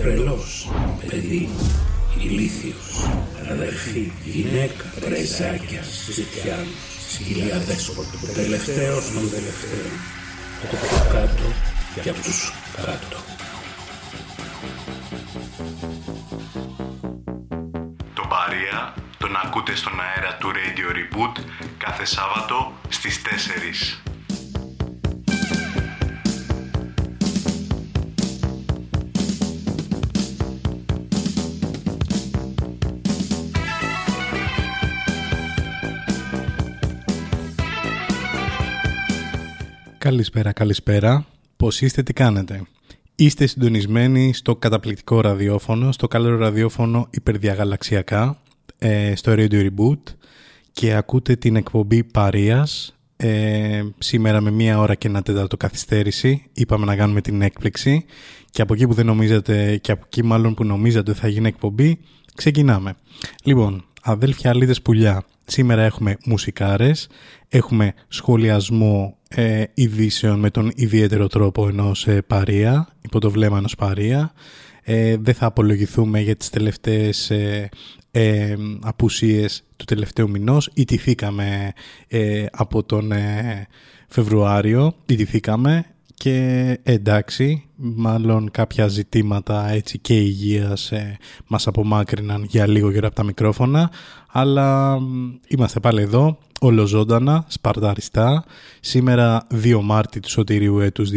τρελός, παιδί, ηλίθιος, αδερφή, γυναίκα, πρεζάκια, ζητιάν, σκυλιά δέσποτο, τελευταίος των τελευταίων, το πιο κάτω για τους κάτω. Το Παρία τον ακούτε στον αέρα του Radio Reboot κάθε Σάββατο στις 4. Καλησπέρα, καλησπέρα. Πώς είστε, τι κάνετε; Είστε συντονισμένοι στο καταπληκτικό ραδιόφωνο, στο καλό ραδιόφωνο υπερδιαγαλαξιακά, ε, στο Radio Reboot και ακούτε την εκπομπή Παρίας ε, σήμερα με μία ώρα και ένα τέταρτο καθυστέρηση. Είπαμε να κάνουμε την έκπληξη και από εκεί που δεν νομίζατε και από εκεί μάλλον που νομίζατε ότι θα γίνει εκπομπή, ξεκινάμε. Λοιπόν, αδέλφια αλίδες πουλιά, σήμερα έχουμε μουσικάρες, έχουμε σχολιασμό ε, ειδήσεων με τον ιδιαίτερο τρόπο ενός ε, παρία, υπό το βλέμμα ενός παρία. Ε, δεν θα απολογηθούμε για τις τελευταίες ε, ε, απουσίες του τελευταίου μηνός. Ιτηθήκαμε ε, από τον ε, Φεβρουάριο, ιτηθήκαμε και εντάξει, μάλλον κάποια ζητήματα έτσι και υγείας ε, μας απομάκρυναν για λίγο γύρω από τα μικρόφωνα, αλλά είμαστε πάλι εδώ, ολοζώντανα, σπαρταριστά. Σήμερα 2 Μάρτη του Σωτηρίου έτους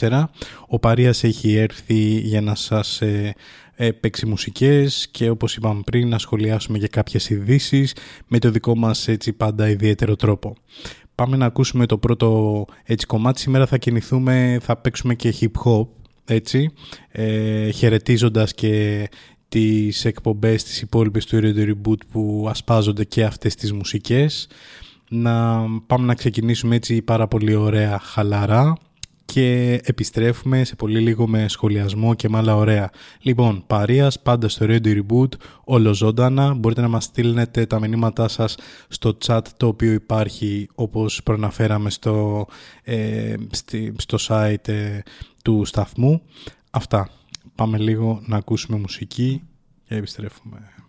2024. Ο Παρίας έχει έρθει για να σας ε, ε, παίξει μουσικές και όπως είπαμε πριν να σχολιάσουμε για κάποιες ειδήσεις με το δικό μας έτσι πάντα ιδιαίτερο τρόπο. Πάμε να ακούσουμε το πρώτο έτσι κομμάτι. Σήμερα θα κινηθούμε, θα παίξουμε και hip hop έτσι, ε, χαιρετίζοντας και τις εκπομπές τις υπόλοιπες του Radio Reboot που ασπάζονται και αυτές τις μουσικές. Να πάμε να ξεκινήσουμε έτσι πάρα πολύ ωραία χαλαρά και επιστρέφουμε σε πολύ λίγο με σχολιασμό και με άλλα ωραία. Λοιπόν, παρείας πάντα στο Radio Reboot, όλο ζωντανά. Μπορείτε να μας στείλετε τα μηνύματά σας στο chat το οποίο υπάρχει όπως προναφέραμε στο, ε, στο site ε, του σταθμού. Αυτά. Πάμε λίγο να ακούσουμε μουσική και επιστρέφουμε.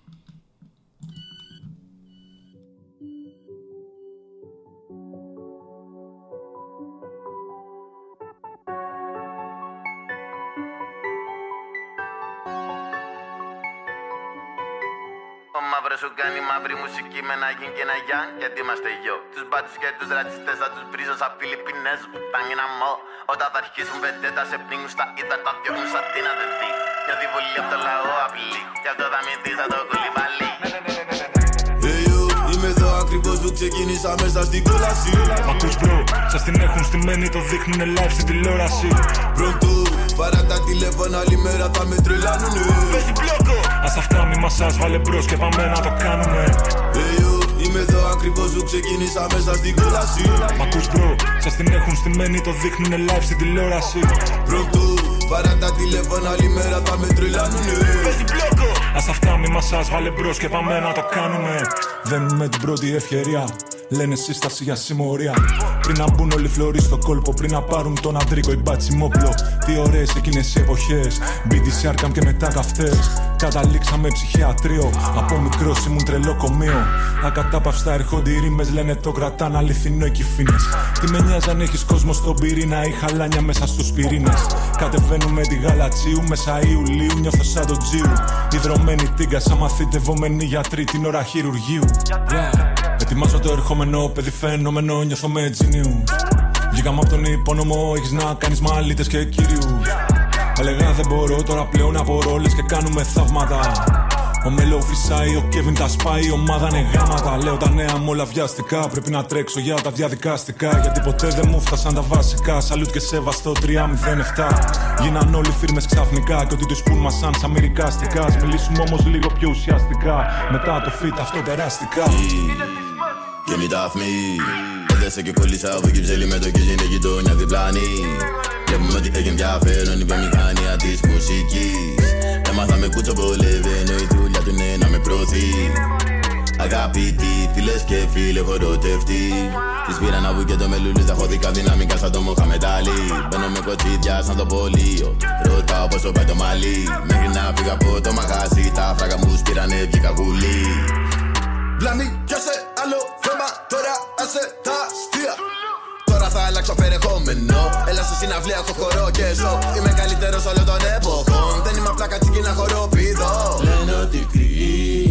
Μαύρο σου κάνει μαύρη μουσική με ένα γιν και ένα γιάν γιατί είμαστε γιο. Τους μπάτσους και τους ρατσιστές θα τους βρίζω σαν Φιλιππινές που να μω. Όταν θα αρχίσουν πεντέτα σε πνίγουν στα είδα τα διώχνουν σαν την αδερφή. Μια διβολή από το λαό απειλή Κι αυτό θα μην δεις το κουλιμπαλί. Είμαι εδώ ακριβώς που ξεκίνησα μέσα στην κόλαση Ακούς μπρο, σας την έχουν στημένη, το δείχνουνε live στην τηλεόραση Πρωτού, παρά τα τηλέφωνα άλλη μέρα θα με τρελάνουνε. Πες την πλόκο, ας αυτά μη μας βάλε μπρος και πάμε να το κάνουμε hey, Είμαι εδώ ακριβώς που ξεκίνησα μέσα στην κόλαση. Μ' ακούς μπρο, σας την έχουν στημένη, το δείχνουνε live στην τηλεόραση. Πρωτού, παρά τα τηλέφωνα άλλη μέρα θα με τρελάνουνε Πες την πλόκο, ας αυτά μη μας βάλε μπρος και πάμε να το κάνουμε με την πρώτη ευκαιρία Λένε σύσταση για συμμορία. Πριν να μπουν όλοι φλωροί στο κόλπο, πριν να πάρουν τον αντρίκο ή μπατσιμόπλο. Τι ωραίες εκείνες οι εποχές. BDC Arkham και μετά καυτές. Καταλήξαμε ψυχιατρίο. Από μικρός ήμουν τρελό κομείο. Ακατάπαυστα έρχονται οι ρήμες, λένε το κρατάν αληθινό εκεί φίνε. Τι με νοιάζει αν έχεις κόσμο στον πυρήνα ή χαλάνια μέσα στους πυρήνες. Κατεβαίνουμε τη γαλατσίου μέσα Ιουλίου, νιώθω σαν το τζίου. Ιδρωμένη τίγκα, σαν μαθητευόμενοι γιατροί την ώρα χειρουργείου. Yeah. Ετοιμάζω το ερχόμενο παιδί φαινόμενο, νιώθω με τζινίου. Βγήκαμε από τον υπόνομο, έχεις να κάνεις μαλίτες και κύριου. Έλεγα δεν μπορώ τώρα πλέον να απορώ, λες και κάνουμε θαύματα. Ο Μελό φυσάει, ο Κέβιν τα σπάει, η ομάδα είναι γάματα. Λέω τα νέα μου όλα βιαστικά. Πρέπει να τρέξω για τα διαδικαστικά. Γιατί ποτέ δεν μου φτάσαν τα βασικά. Σαλούτ και σεβαστό 307. Γίναν όλοι φίρμες ξαφνικά. Και ότι τους πούν μας σαν αμερικαστικά. Μιλήσουμε όμως λίγο πιο ουσιαστικά. Μετά το φιτ αυτό περαστικά. Και μην τα Έδεσε και κολλήσα από εκεί ψέλη με το και είναι γειτόνια διπλάνη Βλέπουμε ότι έχει ενδιαφέρον η βιομηχανία της μουσικής Έμαθα με κούτσο πολεύαινε η δουλειά του είναι να με προωθεί. Αγαπητοί, φίλες και φίλοι, χοροτευτοί Τις πήρα να βγει και το μελούλι, θα χωθήκα δυναμικά σαν το Μοχαμετάλι Μπαίνω με κοτσίδια σαν το πολίο, ρωτάω πόσο πάει το μαλλί. Μέχρι να φύγω από το μαγαζί, τα φράγα μου σπήρανε βγήκα γουλί Βλάμι, πιάσε άλλο θέμα, τώρα άσε τα αστεία. Τώρα θα αλλάξω περιεχόμενο. Έλα σε συναυλία, έχω χορό και ζω. Είμαι καλύτερος όλων των εποχών. Δεν είμαι απλά κατσίκινα χοροπηδό. Λένε ότι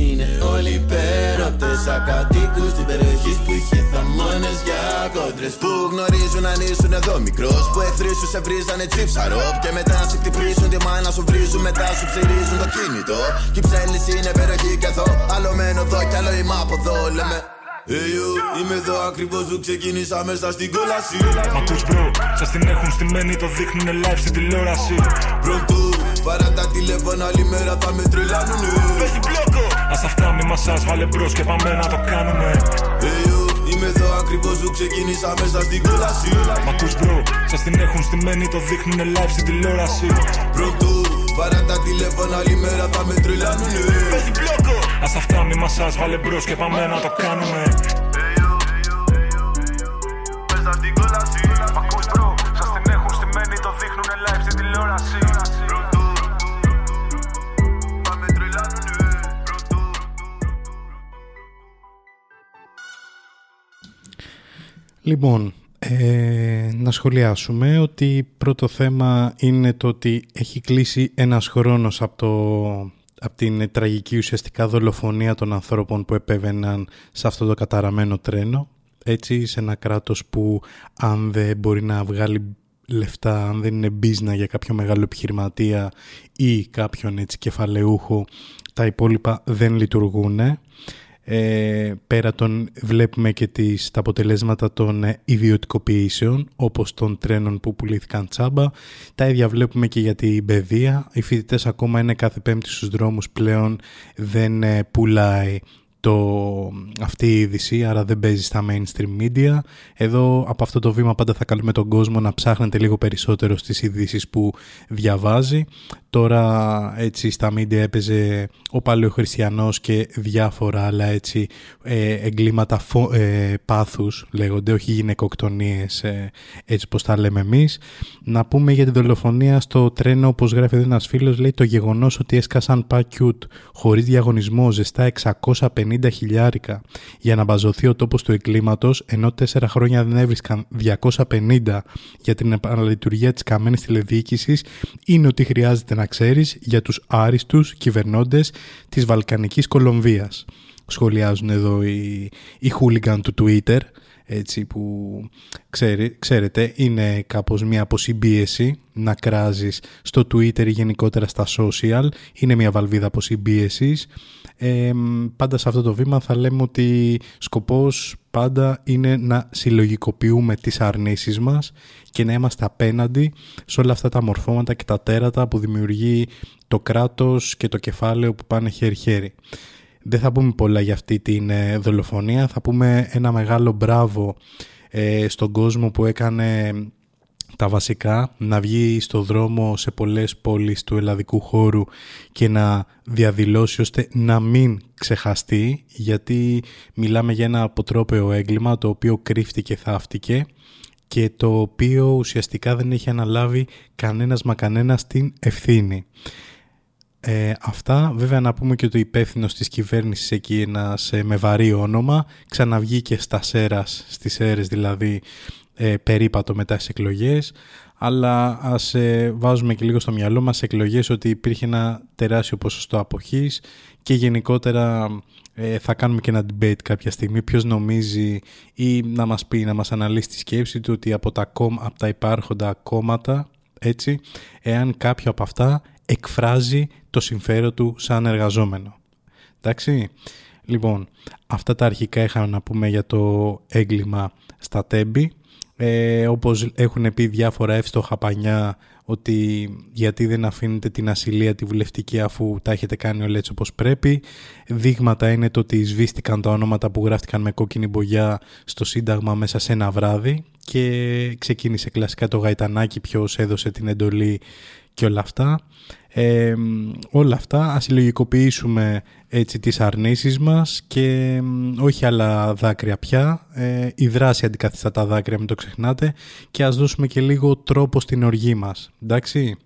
είναι όλοι υπέρωτε. Ακατοίκου στην περιοχής που είχε θαμώνες για κόντρες. Που γνωρίζουν αν ήσουν εδώ μικρός. Που εχθροί σου σε βρίζανε τσίψαροπ. Και μετά σου χτυπήσουν τη μάνα σου βρίζουν. Μετά σου ψυρίζουν το κινητό. Κι η ψέλνηση είναι περιοχή και εδώ. Άλλο μένω εδώ κι άλλο είμαι από εδώ. Λέμε Hey yo, είμαι εδώ ακριβώς που ξεκίνησα μέσα στην κόλαση. Μα ακούς μπρο, σας την έχουν στημένη, το δείχνουνε live στην τηλεόραση. Πρωτού, παρά τα τηλέφωνα άλλη μέρα θα με τρελάνουνε. Πες πλόκο, ας αυτά μη μας βάλε μπρος και πάμε να το κάνουμε Hey yo, είμαι εδώ ακριβώς που ξεκίνησα μέσα στην κόλαση. Μα ακούς μπρο, σας την έχουν στημένη, το δείχνουνε live στην τηλεόραση. Πρωτού, παρά τα τηλέφωνα άλλη μέρα θα με τρελάνουνε. Πες πλόκο, ας αυτά μη μας βάλε μπρος και πάμε να το κάνουμε. Λοιπόν, ε, να σχολιάσουμε ότι πρώτο θέμα είναι το ότι έχει κλείσει ένας χρόνος από, το, από την τραγική ουσιαστικά δολοφονία των ανθρώπων που επέβαιναν σε αυτό το καταραμένο τρένο. Έτσι, σε ένα κράτος που αν δεν μπορεί να βγάλει λεφτά, αν δεν είναι μπίζνα για κάποιο μεγάλο επιχειρηματία ή κάποιον έτσι κεφαλαιούχο, τα υπόλοιπα δεν λειτουργούν. Ε, πέρα των βλέπουμε και τις, τα αποτελέσματα των ε, ιδιωτικοποιήσεων όπως των τρένων που πουλήθηκαν τσάμπα τα ίδια βλέπουμε και για την παιδεία οι φοιτητές ακόμα είναι κάθε πέμπτη στους δρόμους πλέον δεν ε, πουλάει το, αυτή η είδηση, άρα δεν παίζει στα mainstream media. Εδώ από αυτό το βήμα πάντα θα καλούμε τον κόσμο να ψάχνετε λίγο περισσότερο στις ειδήσεις που διαβάζει. Τώρα έτσι στα media έπαιζε ο Παλαιοχριστιανός και διάφορα άλλα έτσι ε, εγκλήματα φο, ε, πάθους λέγονται, όχι γυναικοκτονίες ε, έτσι πως τα λέμε εμείς. Να πούμε για τη δολοφονία στο τρένο όπως γράφει εδώ ένας φίλος λέει το γεγονός ότι έσκασαν πακιούτ χωρίς διαγωνισμό ζεστά 650 χιλιάρικα για να μπαζωθεί ο τόπος του εγκλήματος ενώ τέσσερα χρόνια δεν έβρισκαν 250 για την επαναλειτουργία της καμένης τηλεδιοίκησης είναι ότι χρειάζεται να ξέρεις για τους άριστους κυβερνώντες της Βαλκανικής Κολομβίας. Σχολιάζουν εδώ οι, οι χούλιγκαν του Twitter έτσι που ξέρετε είναι κάπως μια αποσυμπίεση να κράζεις στο Twitter ή γενικότερα στα social είναι μια βαλβίδα αποσυμπίεσης ε, πάντα σε αυτό το βήμα θα λέμε ότι σκοπός πάντα είναι να συλλογικοποιούμε τις αρνήσεις μας και να είμαστε απέναντι σε όλα αυτά τα μορφώματα και τα τέρατα που δημιουργεί το κράτος και το κεφάλαιο που πάνε χέρι-χέρι. Δεν θα πούμε πολλά για αυτή την ε, δολοφονία, θα πούμε ένα μεγάλο μπράβο ε, στον κόσμο που έκανε τα βασικά, να βγει στο δρόμο σε πολλές πόλεις του ελλαδικού χώρου και να διαδηλώσει ώστε να μην ξεχαστεί γιατί μιλάμε για ένα αποτρόπαιο έγκλημα το οποίο κρύφτηκε, θαύτηκε και το οποίο ουσιαστικά δεν έχει αναλάβει κανένας μα κανένας την ευθύνη. Ε, αυτά βέβαια να πούμε και ότι ο υπεύθυνος της κυβέρνησης εκεί ένας ε, με βαρύ όνομα ξαναβγήκε στα ΣΕΡΑΣ, στις ΣΕΡΕΣ δηλαδή ε, περίπατο μετά τις εκλογές. Αλλά ας ε, βάζουμε και λίγο στο μυαλό μας εκλογές ότι υπήρχε ένα τεράστιο ποσοστό αποχής και γενικότερα ε, θα κάνουμε και ένα debate κάποια στιγμή ποιος νομίζει ή να μας πει, να μας αναλύσει τη σκέψη του ότι από τα, από τα υπάρχοντα κόμματα έτσι, εάν κάποιο από αυτά εκφράζει το συμφέρον του σαν εργαζόμενο. Εντάξει; Λοιπόν, αυτά τα αρχικά είχαμε να πούμε για το έγκλημα στα τέμπη. Ε, όπως έχουν πει διάφορα εύστοχα πανιά ότι γιατί δεν αφήνετε την ασυλία τη βουλευτική αφού τα έχετε κάνει όλα έτσι όπως πρέπει. Δείγματα είναι το ότι σβήστηκαν τα ονόματα που γράφτηκαν με κόκκινη μπογιά στο Σύνταγμα μέσα σε ένα βράδυ και ξεκίνησε κλασικά το γαϊτανάκι ποιος έδωσε την εντολή και όλα αυτά. Ε, όλα αυτά ας συλλογικοποιήσουμε έτσι τις αρνήσεις μας και όχι άλλα δάκρυα πια. Ε, η δράση αντικαθιστά τα δάκρυα, μην το ξεχνάτε και ας δώσουμε και λίγο τρόπο στην οργή μας. Εντάξει.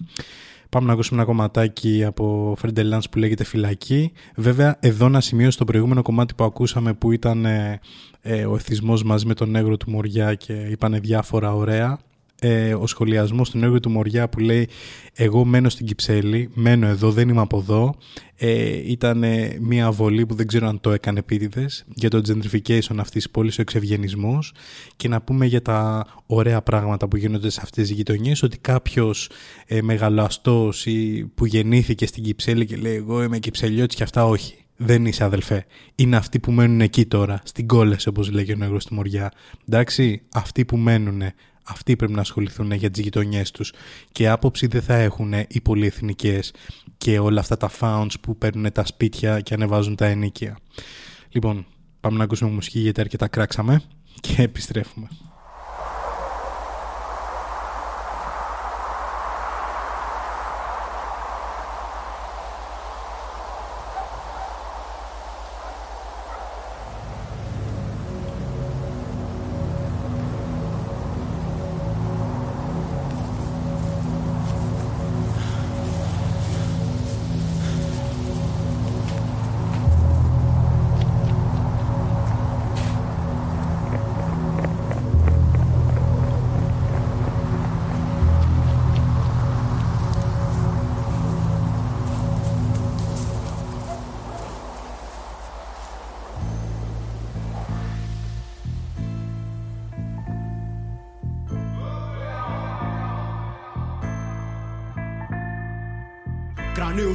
Πάμε να ακούσουμε ένα κομματάκι από Φρεντελάνς που λέγεται Φυλακή. Βέβαια, εδώ να σημειώσω το προηγούμενο κομμάτι που ακούσαμε που ήταν ε, ε ο εθισμός μαζί με τον Νέγρο του Μοριά και είπανε διάφορα ωραία ε, ο σχολιασμός του έργου του Μοριά που λέει εγώ μένω στην Κυψέλη, μένω εδώ, δεν είμαι από εδώ ε, ήταν μια βολή που δεν ξέρω αν το έκανε επίτηδες για το gentrification αυτής της πόλης, ο εξευγενισμός και να πούμε για τα ωραία πράγματα που γίνονται σε αυτές τις γειτονιές ότι κάποιος ε, μεγαλοαστός ή που γεννήθηκε στην Κυψέλη και λέει εγώ είμαι Κυψελιώτης και αυτά όχι. Δεν είσαι αδελφέ. Είναι αυτοί που μένουν εκεί τώρα, στην κόλεση όπως λέγει ο νέγρος του Μοριά. Εντάξει, αυτοί που μένουν αυτοί πρέπει να ασχοληθούν για τις γειτονιές τους και άποψη δεν θα έχουν οι πολυεθνικές και όλα αυτά τα founds που παίρνουν τα σπίτια και ανεβάζουν τα ενίκια. Λοιπόν, πάμε να ακούσουμε μουσική γιατί αρκετά κράξαμε και επιστρέφουμε.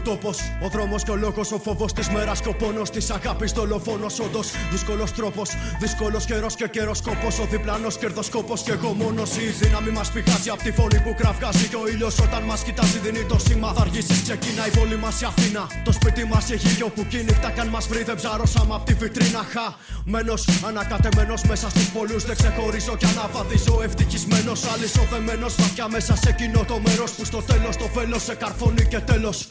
Τόπος. Ο δρόμος και ο λόγος, ο φόβος της μέρας και ο πόνος της αγάπης. Δολοφόνο όντως. Δύσκολος τρόπος, δύσκολος καιρός και καιρός σκοπό. Ο διπλανό κερδοσκόπος και εγώ μόνος. Η δύναμη μας πηγάζει από τη φωνή που κραυγάζει. Και ο ήλιος όταν μας κοιτάζει δίνει το σήμα. Θα αργήσεις, ξεκινά η πόλη μας η Αθήνα. Το σπίτι μας έχει γιο που κυνηγτά καν μας βρει. Δεν ψαρώσαμε από τη βιτρίνα. Χα. Μένος, ανακατεμένος μέσα στους πολλούς. Δεν ξεχωρίζω κι αναβαδίζω. Ευτυχισμένος, αλυσοδεμένος. Βαθιά μέσα σε κοινό το μέρος που στο τέλος το βέλος σε καρφώνει και τέλος.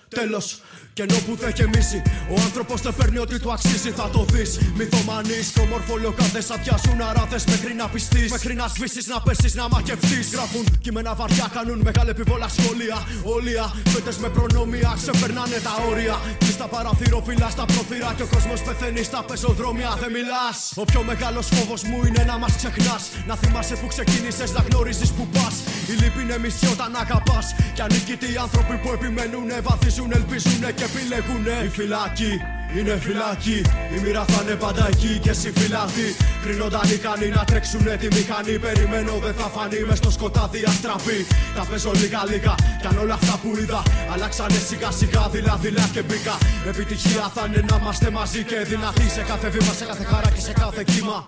Τέλος, και ενώ που θα γεμίσει, ο άνθρωπος δεν παίρνει ό,τι του αξίζει, θα το δεις. Μυθομανεί και ομορφολοκάδε θα πιάσουν αράδε μέχρι να πιστείς. Μέχρι να σβήσεις, να πέσεις, να μακευτεί. Γράφουν κείμενα βαριά, κάνουν μεγάλη επιβόλα σχόλια. Όλια, φέτες με προνόμια, ξεπερνάνε τα όρια. Και στα παραθυροφύλλα, στα πρόθυρα και ο κόσμος πεθαίνει στα πεζοδρόμια. Δεν μιλάς. Ο πιο μεγάλος φόβος μου είναι να μας ξεχνάς. Να θυμάσαι που ξεκίνησες, να γνωρίζεις που πας. Η λύπη είναι μισή όταν αγαπάς. Κι ανίκητοι οι άνθρωποι που επιμένουν, βαθίζουν, ελπίζουν και επιλέγουνε. Η φυλακή είναι φυλακή. Η μοίρα θα είναι πάντα εκεί και εσύ φυλακή. Κρίνονταν ικανοί να τρέξουνε τη μηχανή. Περιμένω δεν θα φανεί μες στο σκοτάδι αστραπή. Τα παίζω λίγα λίγα. Κι αν όλα αυτά που είδα αλλάξανε σιγά σιγά δειλά δειλά και μπήκα. Επιτυχία θα είναι να είμαστε μαζί και δυνατοί σε κάθε βήμα, σε κάθε χαρά και σε κάθε κύμα.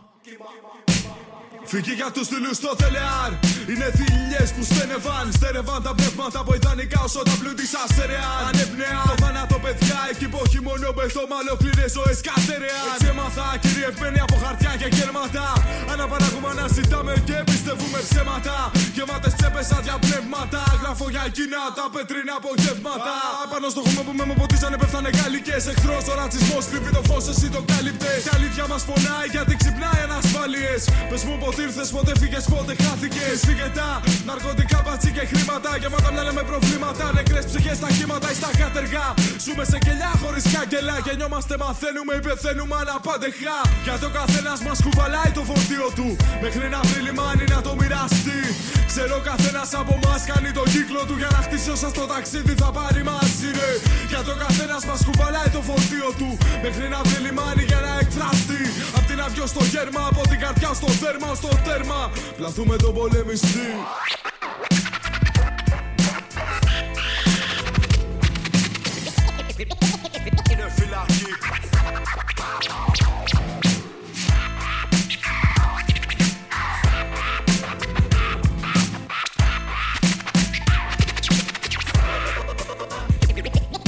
Φύγει για τους στυλού στο Θελεάρ. Είναι θηλιές που στένευαν. Στέρευαν τα πνεύματα που ιδανικά όσο τα πλούτησα στερεάν. Ανέπνεα το θάνατο παιδιά. Εκεί που όχι μόνο πεθόμα, ολόκληρε ζωές κατερεάν. Έτσι έμαθα κυριευμένοι από χαρτιά και γέρματα. Αναπαράγουμε, αναζητάμε και πιστεύουμε ψέματα. Γεμάτες τσέπες άδεια πνεύματα. Γράφω για εκείνα τα πετρίνα απογεύματα. Πάνω στο χώμα που με μου ποτίζανε πέφτανε γαλλικές. Εχθρός ο ρατσισμός κρύβει το φως, εσύ το κάλυπτες. Η αλήθεια μας πονάει γιατί ξυπνάει ανασφάλειες. Πες μου ποτέ ήρθες, ποτέ φύγες, πότε χάθηκες. Φύγετα, ναρκωτικά, μπατσι και χρήματα. Γεμάτα μυαλά με προβλήματα. Νεκρές ψυχές στα κύματα ή στα κάτεργα. Ζούμε σε κελιά χωρίς κάγκελα. Γεννιόμαστε, μαθαίνουμε ή πεθαίνουμε αναπάντεχα. Για το καθένας μας κουβαλάει το φορτίο του. Μέχρι να βρει λιμάνι να το μοιραστεί. Ξέρω καθένας από εμά κάνει το κύκλο του για να χτίσει όσα στο ταξίδι θα πάρει μαζί ρε. Για το καθένας μας κουβαλάει το φορτίο του. Μέχρι να βρει λιμάνι για να εκφραστεί. Απ' την αυγό στο γέρμα, από την καρδιά στο θέρμα, στο τέρμα. Πλαθούμε τον πολεμιστή. Είναι φυλακή.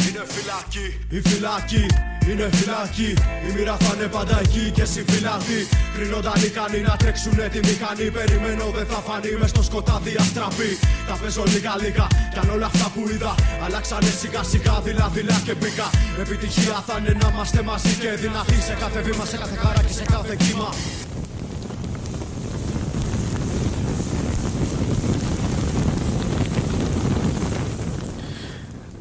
Είναι φυλακή. Η φυλακή είναι φυλακή. Η μοίρα θα είναι πάντα εκεί και εσύ φυλακή. Κρίνονταν ικανοί να τρέξουνε τη μηχανή. Περιμένω δεν θα φανεί μες στο σκοτάδι αστραπή. Τα παίζω λίγα λίγα κι αν όλα αυτά που είδα αλλάξανε σιγά σιγά δειλά δειλά και μπήκα. Επιτυχία θα είναι να είμαστε μαζί και δυνατοί σε κάθε βήμα, σε κάθε χαρά και σε κάθε κύμα.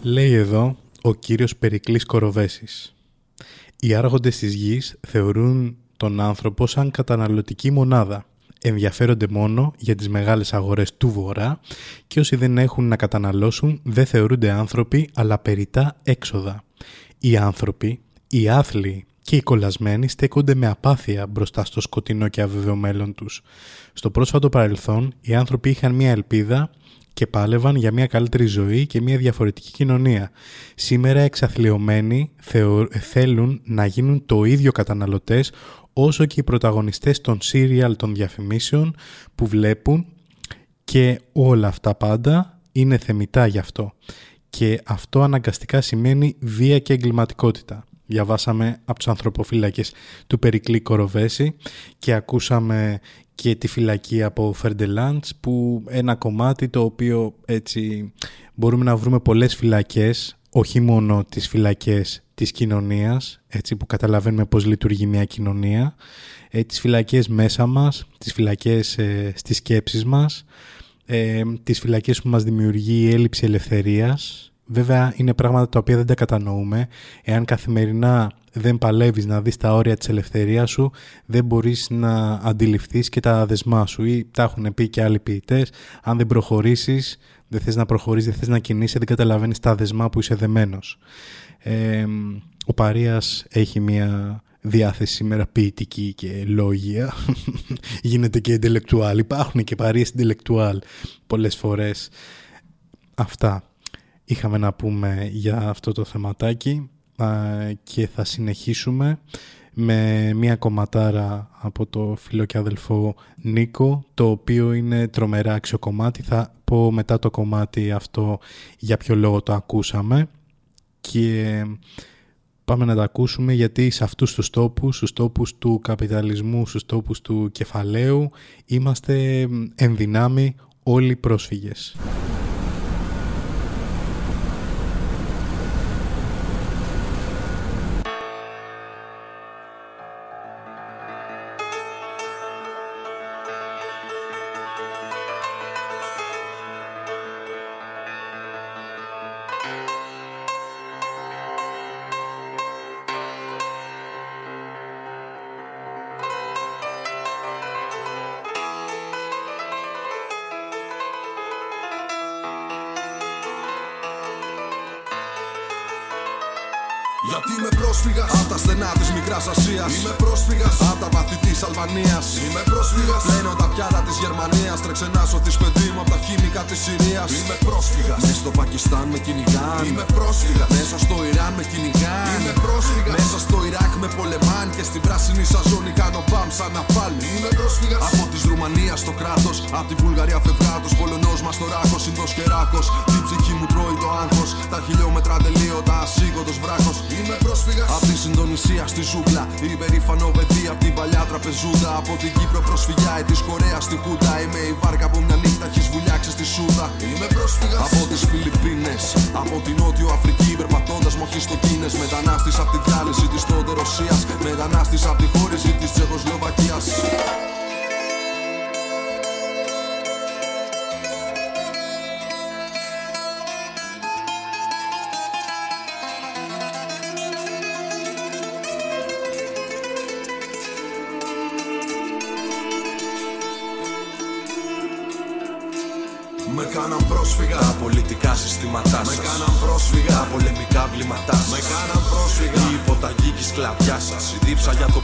Λέει εδώ ο κύριος Περικλής Κοροβέσης. Οι άρχοντες της γης θεωρούν τον άνθρωπο σαν καταναλωτική μονάδα. Ενδιαφέρονται μόνο για τις μεγάλες αγορές του Βορρά και όσοι δεν έχουν να καταναλώσουν δεν θεωρούνται άνθρωποι αλλά περιτά έξοδα. Οι άνθρωποι, οι άθλοι και οι κολλασμένοι στέκονται με απάθεια μπροστά στο σκοτεινό και αβεβαιό μέλλον τους. Στο πρόσφατο παρελθόν οι άνθρωποι είχαν μια ελπίδα και πάλευαν για μια καλύτερη ζωή και μια διαφορετική κοινωνία. Σήμερα εξαθλειωμένοι θέλουν να γίνουν το ίδιο καταναλωτές όσο και οι πρωταγωνιστές των serial των διαφημίσεων που βλέπουν και όλα αυτά πάντα είναι θεμητά γι' αυτό. Και αυτό αναγκαστικά σημαίνει βία και εγκληματικότητα. Διαβάσαμε από τους ανθρωποφύλακες του Περικλή Κοροβέση και ακούσαμε και τη φυλακή από Φερντελάντς που ένα κομμάτι το οποίο έτσι μπορούμε να βρούμε πολλές φυλακές όχι μόνο τις φυλακές της κοινωνίας έτσι που καταλαβαίνουμε πώς λειτουργεί μια κοινωνία ε, τις φυλακές μέσα μας, τις φυλακές ε, στις σκέψεις μας ε, τις φυλακές που μας δημιουργεί η έλλειψη ελευθερίας Βέβαια είναι πράγματα τα οποία δεν τα κατανοούμε. Εάν καθημερινά δεν παλεύεις να δεις τα όρια της ελευθερίας σου, δεν μπορείς να αντιληφθείς και τα δεσμά σου. Ή τα έχουν πει και άλλοι ποιητές. αν δεν προχωρήσεις, δεν θες να προχωρήσεις, δεν θες να κινείσαι, δεν καταλαβαίνεις τα δεσμά που είσαι δεμένος. Ε, ο Παρίας έχει μια διάθεση σήμερα ποιητική και λόγια. Γίνεται και εντελεκτουάλ. Υπάρχουν και Παρίες εντελεκτουάλ πολλές φορές. Αυτά είχαμε να πούμε για αυτό το θεματάκι και θα συνεχίσουμε με μία κομματάρα από το φίλο και αδελφό Νίκο το οποίο είναι τρομερά αξιοκομμάτι θα πω μετά το κομμάτι αυτό για ποιο λόγο το ακούσαμε και πάμε να τα ακούσουμε γιατί σε αυτούς τους τόπους, στους τόπους του καπιταλισμού, στους τόπους του κεφαλαίου είμαστε ενδυνάμει όλοι πρόσφυγες.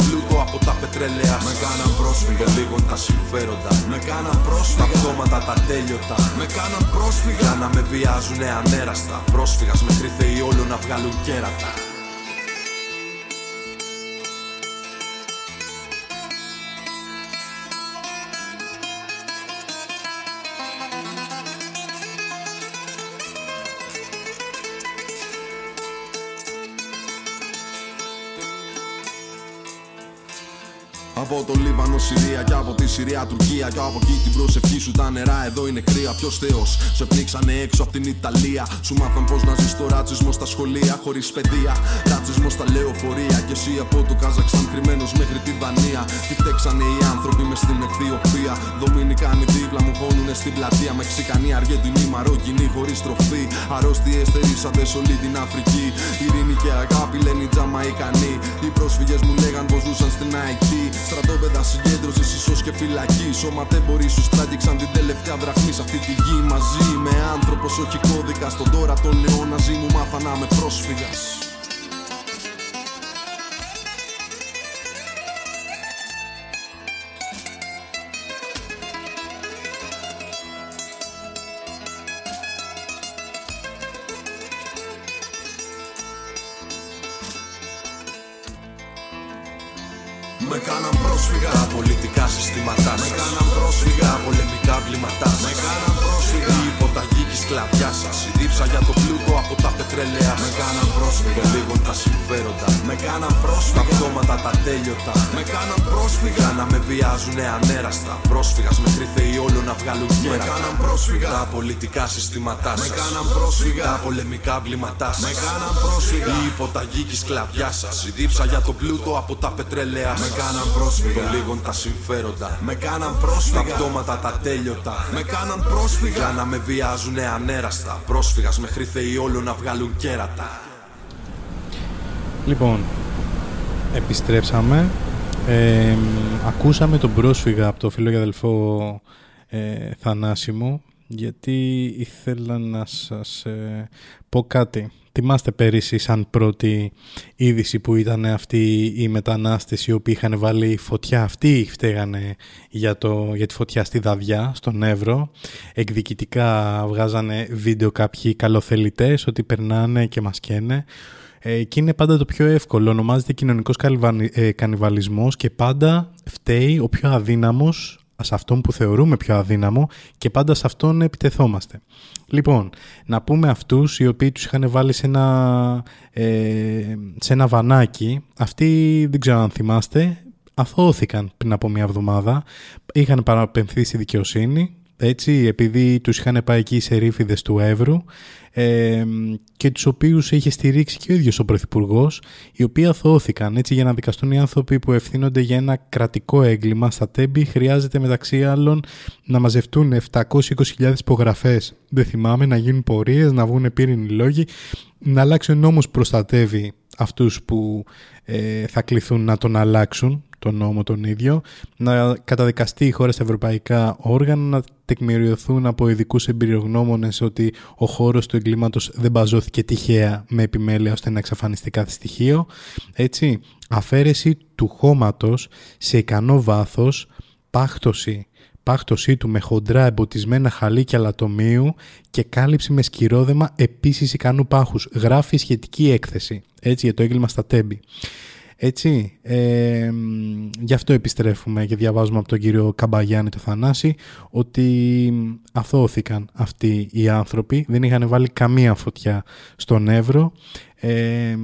Πλούτο από τα πετρέλαια σας Με κάναν πρόσφυγα Το λίγον τα συμφέροντα. Με κάναν πρόσφυγα. Τα πτώματα τα τέλειωτα. Με κάναν πρόσφυγα. Για να με βιάζουνε ανέραστα. Πρόσφυγας μέχρι θεοί όλο να βγάλουν κέρατα Από το Λίβανο, Συρία και από τη Συρία, Τουρκία. Και από εκεί την προσευχή σου τα νερά εδώ είναι κρύα. Ποιος Θεός σε πνίξανε έξω από την Ιταλία. Σου μάθαν πώς να ζεις το ρατσισμό στα σχολεία χωρίς παιδεία. Ρατσισμός στα λεωφορεία. Και εσύ από το Καζακστάν κρυμμένος μέχρι τη Δανία. Τι φταίξανε οι άνθρωποι μες στην Αιθιοπία. Δομινικάνοι δίπλα μου χώνουνε στην πλατεία. Μεξικανοί, Αργεντινοί, Μαρόκινοι χωρίς τροφή. Αρρώστιε στερήσατε σε όλη την Αφρική. Ειρήνη και αγάπη λένε οι Τζαμαϊκανοί. Οι πρόσφυγες μου λέγαν πως ζούσαν στην ΑΕΚ. Στρατόπεδα συγκέντρωσης, ίσως και φυλακή. Σωματέμποροι σου στράγγιξαν την τελευταία δραχμή σε αυτή τη γη. Μαζί με άνθρωπος, όχι κώδικα. Στον τώρα τον αιώνα ζει μου μάθα να είμαι πρόσφυγας. Όλο να βγάλουν κέρατα Με κάναν πρόσφυγα. Τα πολιτικά συστήματά σας. Με κάναν πρόσφυγα. Τα πολεμικά βλήματά σας. Με κάναν πρόσφυγα. Η υποταγή και η σκλαβιά σας. Η δίψα για το πλούτο από τα πετρέλαια σας. Με κάναν πρόσφυγα. Το λίγον τα συμφέροντα. Με κάναν πρόσφυγα. Τα πτώματα τα τέλειωτα. Με κάναν πρόσφυγα. Για να με βιάζουνε ανέραστα. Πρόσφυγας μέχρι θεοί όλο να βγάλουν κέρατα. Λοιπόν, επιστρέψαμε. Ε, ακούσαμε τον πρόσφυγα από το φίλο και αδελφό ε, Θανάση μου, γιατί ήθελα να σας ε, πω κάτι. Θυμάστε πέρυσι σαν πρώτη είδηση που ήταν αυτοί οι μετανάστες οι οποίοι είχαν βάλει φωτιά. Αυτοί φταίγανε για, το, για τη φωτιά στη Δαδιά, στον Εύρο. Εκδικητικά βγάζανε βίντεο κάποιοι καλοθελητές ότι περνάνε και μας καίνε. Ε, και είναι πάντα το πιο εύκολο. Ονομάζεται κοινωνικός ε, κανιβαλισμός και πάντα φταίει ο πιο αδύναμος σε αυτόν που θεωρούμε πιο αδύναμο και πάντα σε αυτόν επιτεθόμαστε. Λοιπόν, να πούμε αυτούς οι οποίοι τους είχαν βάλει σε ένα, ε, σε ένα βανάκι. Αυτοί δεν ξέρω αν θυμάστε, αθώθηκαν πριν από μια εβδομάδα. Είχαν παραπεμφθεί δικαιοσύνη, έτσι, επειδή τους είχαν πάει εκεί σε ρήφιδες του Εύρου ε, και τους οποίους είχε στηρίξει και ο ίδιος ο Πρωθυπουργός, οι οποίοι αθώθηκαν. Έτσι για να δικαστούν οι άνθρωποι που ευθύνονται για ένα κρατικό έγκλημα στα τέμπη χρειάζεται μεταξύ άλλων να μαζευτούν 720.000 υπογραφές. Δεν θυμάμαι, να γίνουν πορείες, να βγουν πύρινοι λόγοι να αλλάξει ο νόμος προστατεύει αυτούς που ε, θα κληθούν να τον αλλάξουν τον νόμο τον ίδιο, να καταδικαστεί η χώρα στα ευρωπαϊκά όργανα, να τεκμηριωθούν από ειδικούς εμπειρογνώμονες ότι ο χώρος του εγκλήματος δεν μπαζώθηκε τυχαία με επιμέλεια ώστε να εξαφανιστεί κάθε στοιχείο. Έτσι, αφαίρεση του χώματος σε ικανό βάθος, πάχτωση πάχτωσή του με χοντρά εμποτισμένα χαλίκια λατομείου και κάλυψη με σκυρόδεμα επίσης ικανού πάχους. Γράφει σχετική έκθεση, έτσι, για το έγκλημα στα τέμπη. Έτσι, ε, γι' αυτό επιστρέφουμε και διαβάζουμε από τον κύριο Καμπαγιάννη το Θανάση ότι αθώθηκαν αυτοί οι άνθρωποι, δεν είχαν βάλει καμία φωτιά στον Εύρο. Ε,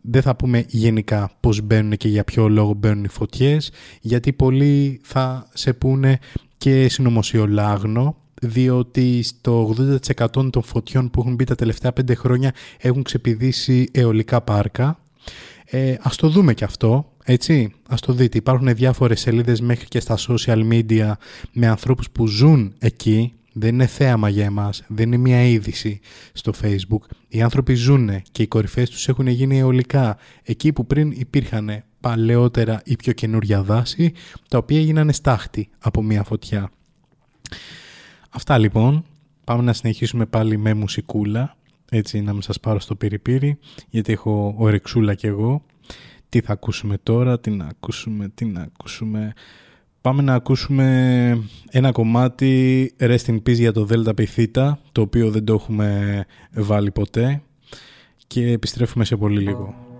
δεν θα πούμε γενικά πώς μπαίνουν και για ποιο λόγο μπαίνουν οι φωτιές, γιατί πολλοί θα σε πούνε και συνωμοσιολάγνο, διότι στο 80% των φωτιών που έχουν μπει τα τελευταία 5 χρόνια έχουν ξεπηδήσει αιωλικά πάρκα ε, ας το δούμε και αυτό, έτσι, ας το δείτε. Υπάρχουν διάφορες σελίδες μέχρι και στα social media με ανθρώπους που ζουν εκεί, δεν είναι θέαμα για εμάς, δεν είναι μια είδηση στο facebook. Οι άνθρωποι ζουν και οι κορυφές τους έχουν γίνει αιωλικά, εκεί που πριν υπήρχαν παλαιότερα ή πιο καινούρια δάση, τα οποία έγιναν στάχτη από μια φωτιά. Αυτά λοιπόν, πάμε να συνεχίσουμε πάλι με μουσικούλα έτσι να μην σας πάρω στο πυρι γιατί έχω ορεξούλα κι εγώ. Τι θα ακούσουμε τώρα, τι να ακούσουμε, τι να ακούσουμε. Πάμε να ακούσουμε ένα κομμάτι Rest in Peace για το Delta Phi το οποίο δεν το έχουμε βάλει ποτέ και επιστρέφουμε σε πολύ λίγο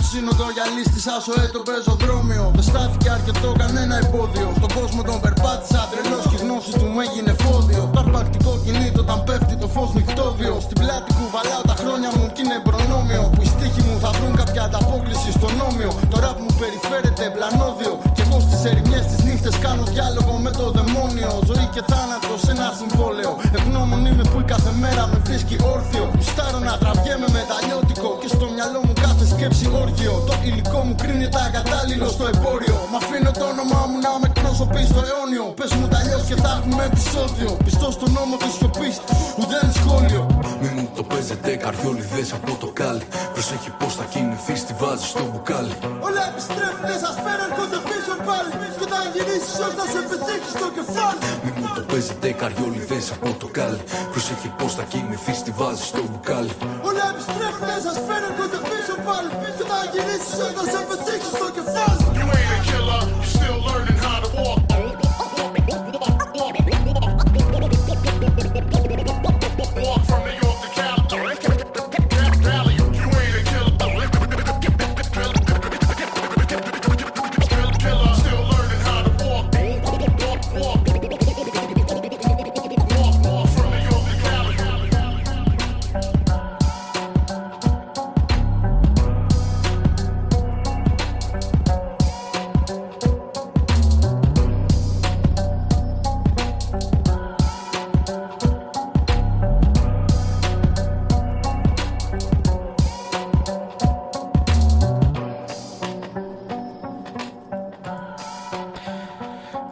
χαράματα να ψήνω το γυαλί στη σάσο ε, το πεζοδρόμιο Δεν στάθηκε αρκετό κανένα εμπόδιο. Στον κόσμο τον περπάτησα τρελός και η γνώση του μου έγινε φόδιο. Το αρπακτικό κινείται όταν πέφτει το φως νυχτόβιο Στην πλάτη κουβαλάω τα χρόνια μου κι είναι προνόμιο. Που οι στίχοι μου θα βρουν κάποια ανταπόκληση στο νόμιο. Τώρα που μου περιφέρεται πλανόδιο. Κι εγώ στις ερημιές τις νύχτες κάνω διάλογο με το δαιμόνιο. Ζωή και θάνατος σε ένα συμβόλαιο. Ευγνώμων είμαι που η κάθε μέρα με βρίσκει όρθιο. Γουστάρω να τραβιέμαι με ταλιώτικο Και στο μυαλό μου κάθε σκέψη όργιο Το υλικό μου κρίνεται ακατάλληλο στο εμπόριο. Μ' αφήνω το όνομά μου να με εκπροσωπεί στο αιώνιο Πες μου τα αλλιώς και θα έχουμε επεισόδιο Πιστός στον νόμο της σιωπής ουδέν σχόλιο Μη μου το παίζετε καριόλιδε από το κάλι. Προσέχει πώς θα κινηθείς, τη βάζεις στο μπουκάλι. Όλα επιστρέφουν, σας φέραν έρχονται πίσω πάλι Και όταν γυρίσεις, ως να σε πετύχει στο κεφάλι Μη μου το παίζετε καριόλιδε από το κάλι. Προσέχει πώς θα κινηθείς, τη βάζεις στο μπουκάλι. Όλα επιστρέφουν, σας φέραν έρχονται πίσω πάλι Και όταν γυρίσεις, ως να σε πετύχει στο κεφάλι You ain't a killer, you still learning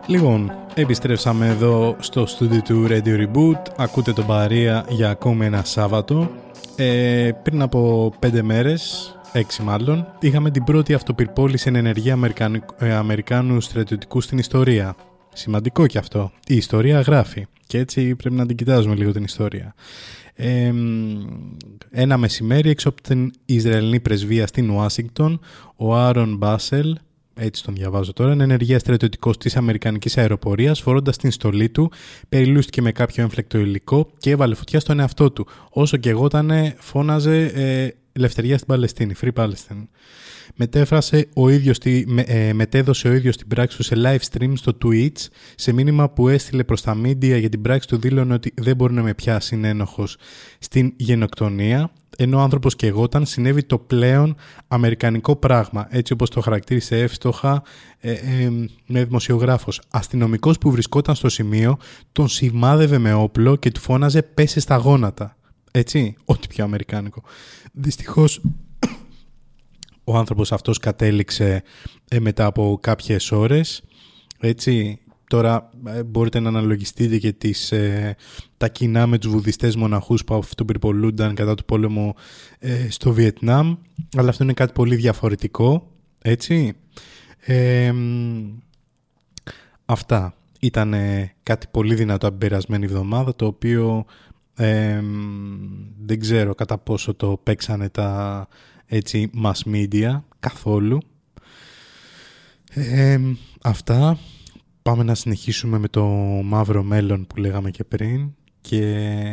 Λοιπόν, επιστρέψαμε εδώ στο στούντιο του Radio Reboot. Ακούτε τον Παρία για ακόμη ένα Σάββατο. Ε, πριν από πέντε μέρες, έξι μάλλον, είχαμε την πρώτη αυτοπυρπόληση εν ενεργεία Αμερικανου, ε, Αμερικάνου στρατιωτικού στην ιστορία. Σημαντικό και αυτό. Η ιστορία γράφει. Και έτσι πρέπει να την κοιτάζουμε λίγο την ιστορία. Ε, ένα μεσημέρι έξω από την Ισραηλινή πρεσβεία στην Ουάσιγκτον, ο Άρον Μπάσελ, έτσι τον διαβάζω τώρα, είναι ενεργεία στρατιωτικός της Αμερικανικής αεροπορίας, φορώντας την στολή του, περιλούστηκε με κάποιο έμφλεκτο υλικό και έβαλε φωτιά στον εαυτό του. Όσο και εγώ ήταν, φώναζε ε, ελευθερία στην Παλαιστίνη, Free Palestine. Μετέφρασε ο ίδιος τη, με, ε, μετέδωσε ο ίδιος την πράξη του σε live stream στο Twitch σε μήνυμα που έστειλε προς τα media για την πράξη του δήλωνε ότι δεν μπορεί να με πιάσει είναι ένοχος στην γενοκτονία ενώ ο άνθρωπος και εγώ όταν συνέβη το πλέον αμερικανικό πράγμα έτσι όπως το χαρακτήρισε εύστοχα ε, ε, με δημοσιογράφος αστυνομικός που βρισκόταν στο σημείο τον σημάδευε με όπλο και του φώναζε πέσε στα γόνατα έτσι, ό,τι πιο αμερικάνικο. Δυστυχώς ο άνθρωπος αυτός κατέληξε ε, μετά από κάποιες ώρες έτσι τώρα ε, μπορείτε να αναλογιστείτε και τις, ε, τα κοινά με τους βουδιστές μοναχούς που αυτοπυρπολούνταν κατά του πόλεμο ε, στο Βιετνάμ, αλλά αυτό είναι κάτι πολύ διαφορετικό, έτσι. αυτά. Ήταν κάτι πολύ δυνατό από περασμένη εβδομάδα, το οποίο δεν ξέρω κατά πόσο το παίξανε τα έτσι mass media καθόλου. αυτά. Πάμε να συνεχίσουμε με το μαύρο μέλλον που λέγαμε και πριν και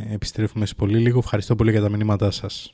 επιστρέφουμε σε πολύ λίγο. Ευχαριστώ πολύ για τα μηνύματά σας.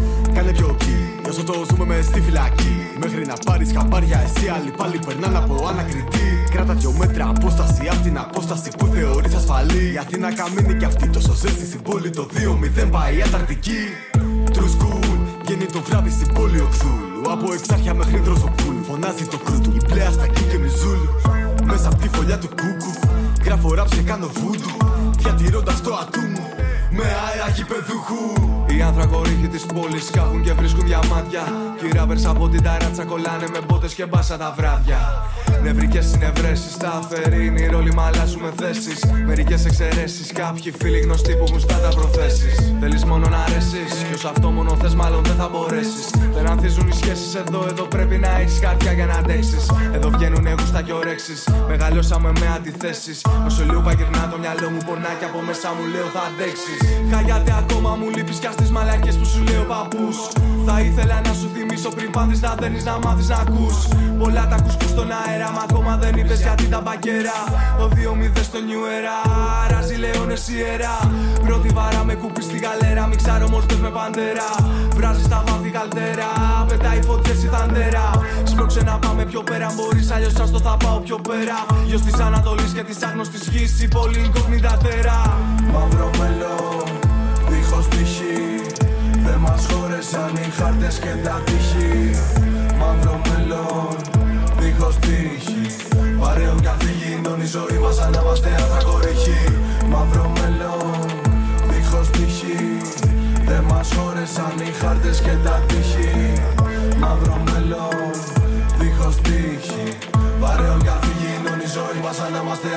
έκανε πιο. Κι όσο το ζούμε με στη φυλακή. Μέχρι να πάρεις χαμπάρια, εσύ άλλοι πάλι περνάνε από ανακριτή. Κράτα δυο μέτρα απόσταση από την απόσταση που θεωρείς ασφαλή. Η Αθήνα καμίνει κι αυτή τόσο ζέστη στην πόλη. Το 2-0 πάει η Ανταρκτική. Τροσκούλ, βγαίνει το βράδυ στην πόλη ο Κθούλου. Από εξάρχια μέχρι δροσοπούλ. Φωνάζει το κρούτου, η πλέα στα και μιζούλου. Μέσα από τη φωλιά του κούκου. Γράφω ράψε κάνω βούτου. Διατηρώντας το ατού μου. Με αέρα γηπεδούχου μπάσα τα βράδια. Νευρικές συνευρέσεις στα αφαιρίνει, ρόλοι μα αλλάζουμε θέσεις. Μερικές εξαιρέσεις, κάποιοι φίλοι γνωστοί που έχουν στάτα προθέσεις. Θέλεις μόνο να αρέσεις, κι ως αυτό μόνο θες, μάλλον δεν θα μπορέσεις. Δεν ανθίζουν οι σχέσεις εδώ, εδώ πρέπει να έχεις χαρτιά για να αντέξεις. Εδώ βγαίνουν γούστα και ορέξει. Μεγαλώσαμε με αντιθέσεις. Όσο λίγο παγυρνά το μυαλό μου πονά και από μέσα μου λέω θα αντέξεις. Χαγιάται ακόμα μου λείπεις κι στι μαλακές που σου λέω παππούς. Θα ήθελα να σου θυμίσω πριν πάντε να δένει να μάθεις να ακούς. Πολλά τα κουσκού στον αέρα, μα ακόμα δεν είπες γιατί τα μπαγκέρα. Το 2-0 στο New Era, ράζει λέονε ιερά. Πρώτη βάρα με κούπι στη γαλέρα, μη ξέρω όμως με παντέρα. Βράζεις στα βάθη καλτέρα, πετάει φωτιές η θαντέρα. Σπρώξε να πάμε πιο πέρα, μπορείς αλλιώς το θα πάω πιο πέρα. Γιος της Ανατολής και της άγνωστης γης, η πόλη τέρα. Μαύρο μέλλον, δίχω τύχη. Δεν μα χώρεσαν οι χάρτες και τα τύχη. Μαύρο μέλλον, δίχως τύχη. Παρέων κι αφήγηνων η ζωή μας σαν να είμαστε Μαύρο μέλλον, δίχως τύχη. Δεν μας χώρεσαν οι χάρτες και τα τύχη. Μαύρο μέλλον, δίχως τύχη. Παρέων κι αφήγηνων η ζωή μας σαν να είμαστε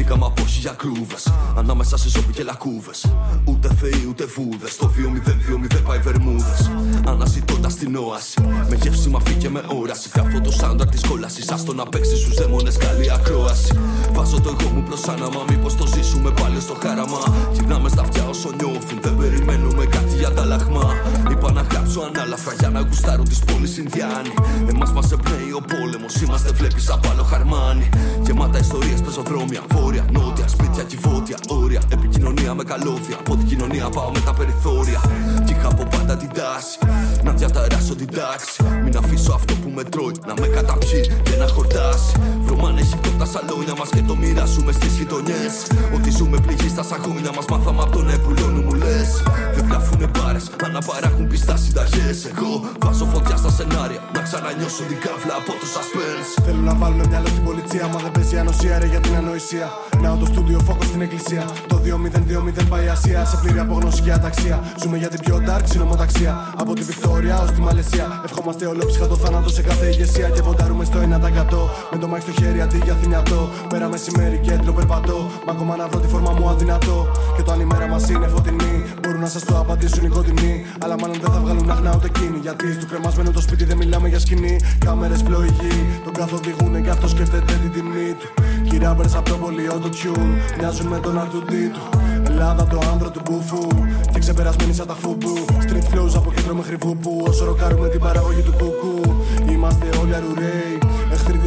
Βγήκαμε από για κρούβες. Ανάμεσα σε ζώπη και λακκούβες. Ούτε θεοί ούτε βούδες. Το 2-0-2-0 πάει βερμούδες. Αναζητώντας την όαση. Με γεύση μαφή και με όραση. Γράφω το σάνταρ της κόλασης. Άστο να παίξει στους δαίμονες καλή ακρόαση. Βάζω το εγώ μου προς άναμα. Μήπως το ζήσουμε πάλι στο χάραμα. Γυρνάμε στα αυτιά όσο νιώθουν. Δεν περιμένουμε κάτι για τα λαχμά. Είπα να γράψω ανάλαφρα για να γουστάρω τη πόλη Ινδιάνη. Εμάς μας εμπνέει ο πόλεμος. Είμαστε βλέπεις απ' άλλο χαρμάνι. Γεμάτα ιστορίες πεζοδρόμια. Βόρεια, νότια, σπίτια και φώτια. Όρια, επικοινωνία με καλώδια. Από την κοινωνία πάω με τα περιθώρια. Κι είχα από πάντα την τάση να διαταράσω την τάξη. Μην αφήσω αυτό που με τρώει να με καταπιεί και να χορτάσει. Βρωμάν έχει τα σαλόνια μας και το μοιράσουμε στις γειτονιές. Ότι ζούμε πληγή στα σαγόνια μας, μάθαμε από τον επουλώνου μου λες. Δεν γράφουνε μπάρε, αν παράγουν πιστά συνταγές. Εγώ βάζω φωτιά στα σενάρια να ξανανιώσω την κάβλα από το suspense. Θέλω να βάλουμε μυαλό στην πολιτεία, μα δεν παίζει ανοσία ρε για την ανοησία. Να το στούντιο φόκο στην εκκλησία. Το 2020 πάει Ασία σε πλήρη απόγνωση και αταξία. Ζούμε για την πιο dark συνομοταξία. Από τη Βικτόρια ως τη Μαλαισία. Ευχόμαστε ολόψυχα το θάνατο σε κάθε ηγεσία και ποντάρουμε στο 1%. Με το μάξι στο χέρι αντί για θυμιατό. Πέρα μεσημέρι κέντρο περπατώ. Μα ακόμα να βρω τη φόρμα μου αδυνατό. Και το αν η μέρα μας είναι φωτεινή. Μπορούν να σας το απαντήσουν οι κοντινοί. Αλλά μάλλον δεν θα βγάλουν αχνά ούτε εκείνοι. Γιατί στο κρεμασμένο το σπίτι δεν μιλάμε για σκηνή. Κάμερες πλοηγοί. Τον καθοδηγούν και αυτό σκέφτεται την τιμή του. Κυράμπερς από το πολιό του τιούν Μοιάζουν με τον Αρτουντήτου Ελλάδα το άνδρο του μπουφού Και ξεπερασμένοι σαν τα φούπου Street flows από κέντρο μέχρι βούπου Όσο ροκάρουμε την παραγωγή του κουκού Είμαστε όλοι αρουραίοι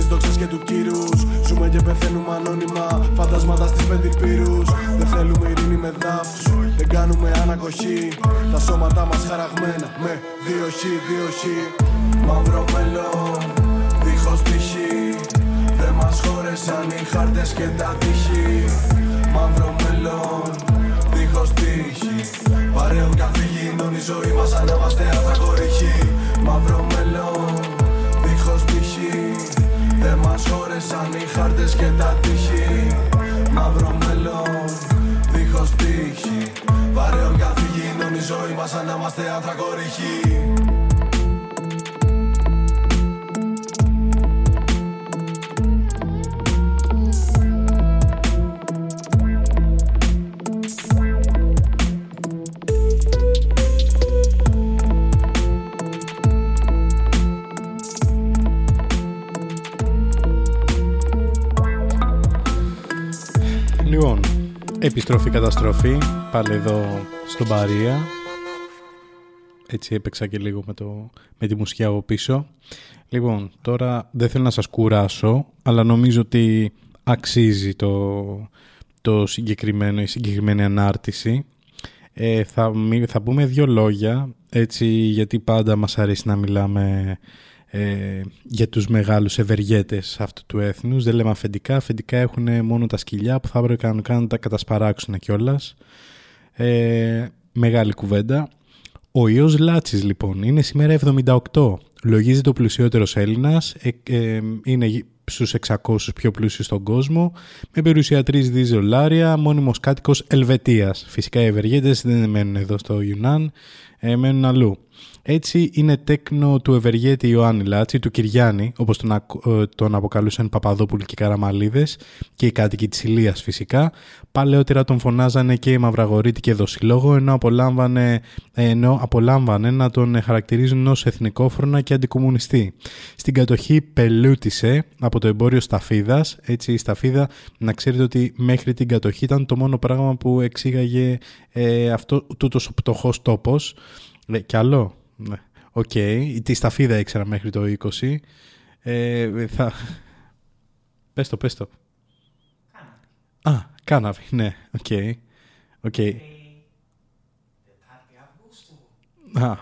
Εχθροί της δόξας και του κύρους. Ζούμε και πεθαίνουμε ανώνυμα Φαντάσματα στις πέντε πύρους. Δεν θέλουμε ειρήνη με δάφτους Δεν κάνουμε ανακοχή. Τα σώματά μας χαραγμένα Με δύο χ, δύο χ Μαύρο μέλλον Δίχως τύχη. Δεν μας χώρεσαν οι χάρτες και τα τύχη Μαύρο μέλλον Δίχως τύχη. Παρέων και αφηγήνων η ζωή μας αν είμαστε αθακοριχοί Μαύρο μέλλον χώρεσαν οι χάρτες και τα τύχη Μαύρο μέλλον Δίχως τύχη. Παρέων και αφηγήνων η ζωή μας αν είμαστε ανθρακοριχοί επιστροφή καταστροφή, πάλι εδώ στον Παρία. Έτσι έπαιξα και λίγο με, το, με τη μουσική από πίσω. Λοιπόν, τώρα δεν θέλω να σας κουράσω, αλλά νομίζω ότι αξίζει το, το συγκεκριμένο, η συγκεκριμένη ανάρτηση. Ε, θα, θα πούμε δύο λόγια, έτσι, γιατί πάντα μας αρέσει να μιλάμε ε, για τους μεγάλους ευεργέτες αυτού του έθνους. Δεν λέμε αφεντικά, αφεντικά έχουν μόνο τα σκυλιά που θα έπρεπε κανονικά να τα κατασπαράξουν κιόλας. Ε, μεγάλη κουβέντα. Ο υιός Λάτσης λοιπόν είναι σήμερα 78. Λογίζεται ο πλουσιότερος Έλληνας. Ε, ε, είναι στους 600 πιο πλούσιους στον κόσμο. Με περιουσία 3 δις δολάρια. Μόνιμος κάτοικος Ελβετίας. Φυσικά οι ευεργέτες δεν μένουν εδώ στο Γιουνάν. Ε, μένουν αλλού. Έτσι είναι τέκνο του Ευεργέτη Ιωάννη Λάτση, του κυρ Γιάννη, όπως τον, ε, τον αποκαλούσαν Παπαδόπουλοι και Καραμανλήδες και οι κάτοικοι της Ηλείας φυσικά. Παλαιότερα τον φωνάζανε και η μαυραγορίτη και δοσίλογο, ενώ, απολάμβανε, ενώ απολάμβανε να τον χαρακτηρίζουν ως εθνικόφρονα και αντικομουνιστή. Στην κατοχή πλούτησε από το εμπόριο σταφίδας, έτσι η σταφίδα να ξέρετε ότι μέχρι την κατοχή ήταν το μόνο πράγμα που εξήγαγε ε, αυτό, τούτος ο πτωχός τόπος. Ε, κι άλλο, ναι. OK. Okay. Τη σταφίδα ήξερα μέχρι το 20. Ε, θα... Πες το, πες το. Α, κάνναβη, ναι. OK. Okay. Okay. Α,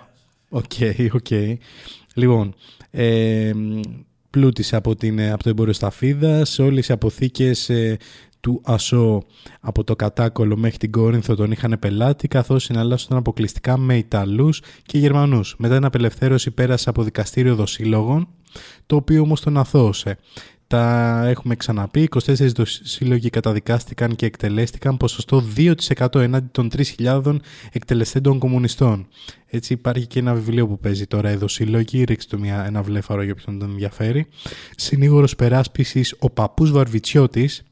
OK, OK. Λοιπόν, ε, πλούτησε από, την, από το εμπόριο σταφίδας, όλες οι αποθήκες ε, του ΑΣΟ από το Κατάκολο μέχρι την Κόρινθο τον είχαν πελάτη καθώς συναλλάσσονταν αποκλειστικά με Ιταλούς και Γερμανούς. Μετά την απελευθέρωση πέρασε από δικαστήριο δοσύλλογων το οποίο όμως τον αθώωσε. Τα έχουμε ξαναπεί, 24 δοσύλλογοι καταδικάστηκαν και εκτελέστηκαν ποσοστό 2% έναντι των 3.000 εκτελεστέντων κομμουνιστών. Έτσι υπάρχει και ένα βιβλίο που παίζει τώρα εδώ σύλλογοι, ρίξτε το μια, ένα βλέφαρο για όποιον τον ενδιαφέρει. Συνήγορος περάσπισης ο παππούς Βαρβιτσιώτης,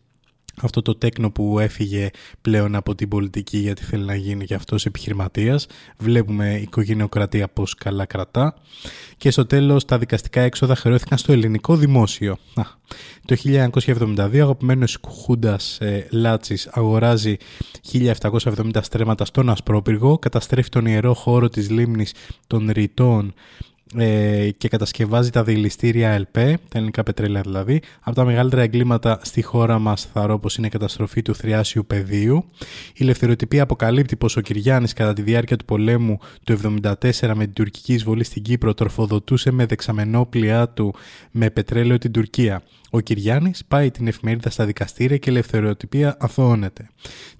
αυτό το τέκνο που έφυγε πλέον από την πολιτική γιατί θέλει να γίνει και αυτός επιχειρηματίας. Βλέπουμε η οικογενειοκρατία πώς καλά κρατά. Και στο τέλος τα δικαστικά έξοδα χρεώθηκαν στο ελληνικό δημόσιο. το 1972 αγαπημένος Χούντας ε, Λάτσης αγοράζει 1770 στρέμματα στον Ασπρόπυργο, καταστρέφει τον ιερό χώρο της λίμνης των Ρητών ε, και κατασκευάζει τα δηληστήρια ΕΛΠΕ, τα ελληνικά πετρέλαια δηλαδή. Από τα μεγαλύτερα εγκλήματα στη χώρα μας θα πω είναι η καταστροφή του θριάσιου πεδίου. Η ελευθεροτυπία αποκαλύπτει πως ο Κυριάννης κατά τη διάρκεια του πολέμου του 1974 με την τουρκική εισβολή στην Κύπρο τροφοδοτούσε με δεξαμενόπλια του με πετρέλαιο την Τουρκία. Ο Κυριάννης πάει την εφημερίδα στα δικαστήρια και η ελευθεροτυπία αθωώνεται.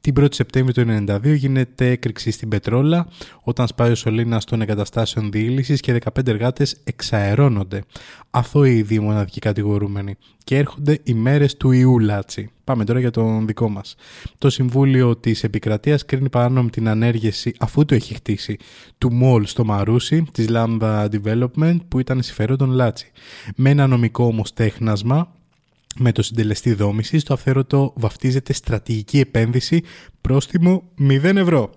Την 1η Σεπτέμβρη του 1992 γίνεται έκρηξη στην Πετρόλα όταν σπάει ο σωλήνας των εγκαταστάσεων διήλυσης και 15 εργάτε εξαερώνονται. Αθώοι οι δύο μοναδικοί κατηγορούμενοι. Και έρχονται οι μέρες του Ιού Λάτσι. Πάμε τώρα για τον δικό μας. Το Συμβούλιο της Επικρατείας κρίνει παράνομη την ανέργεση αφού το έχει χτίσει του Μολ στο Μαρούσι της Lambda Development που ήταν συμφέρον Λάτσι. Με ένα νομικό όμως τέχνασμα με το συντελεστή δόμησης, το αυθαίρετο βαφτίζεται στρατηγική επένδυση πρόστιμο 0 ευρώ.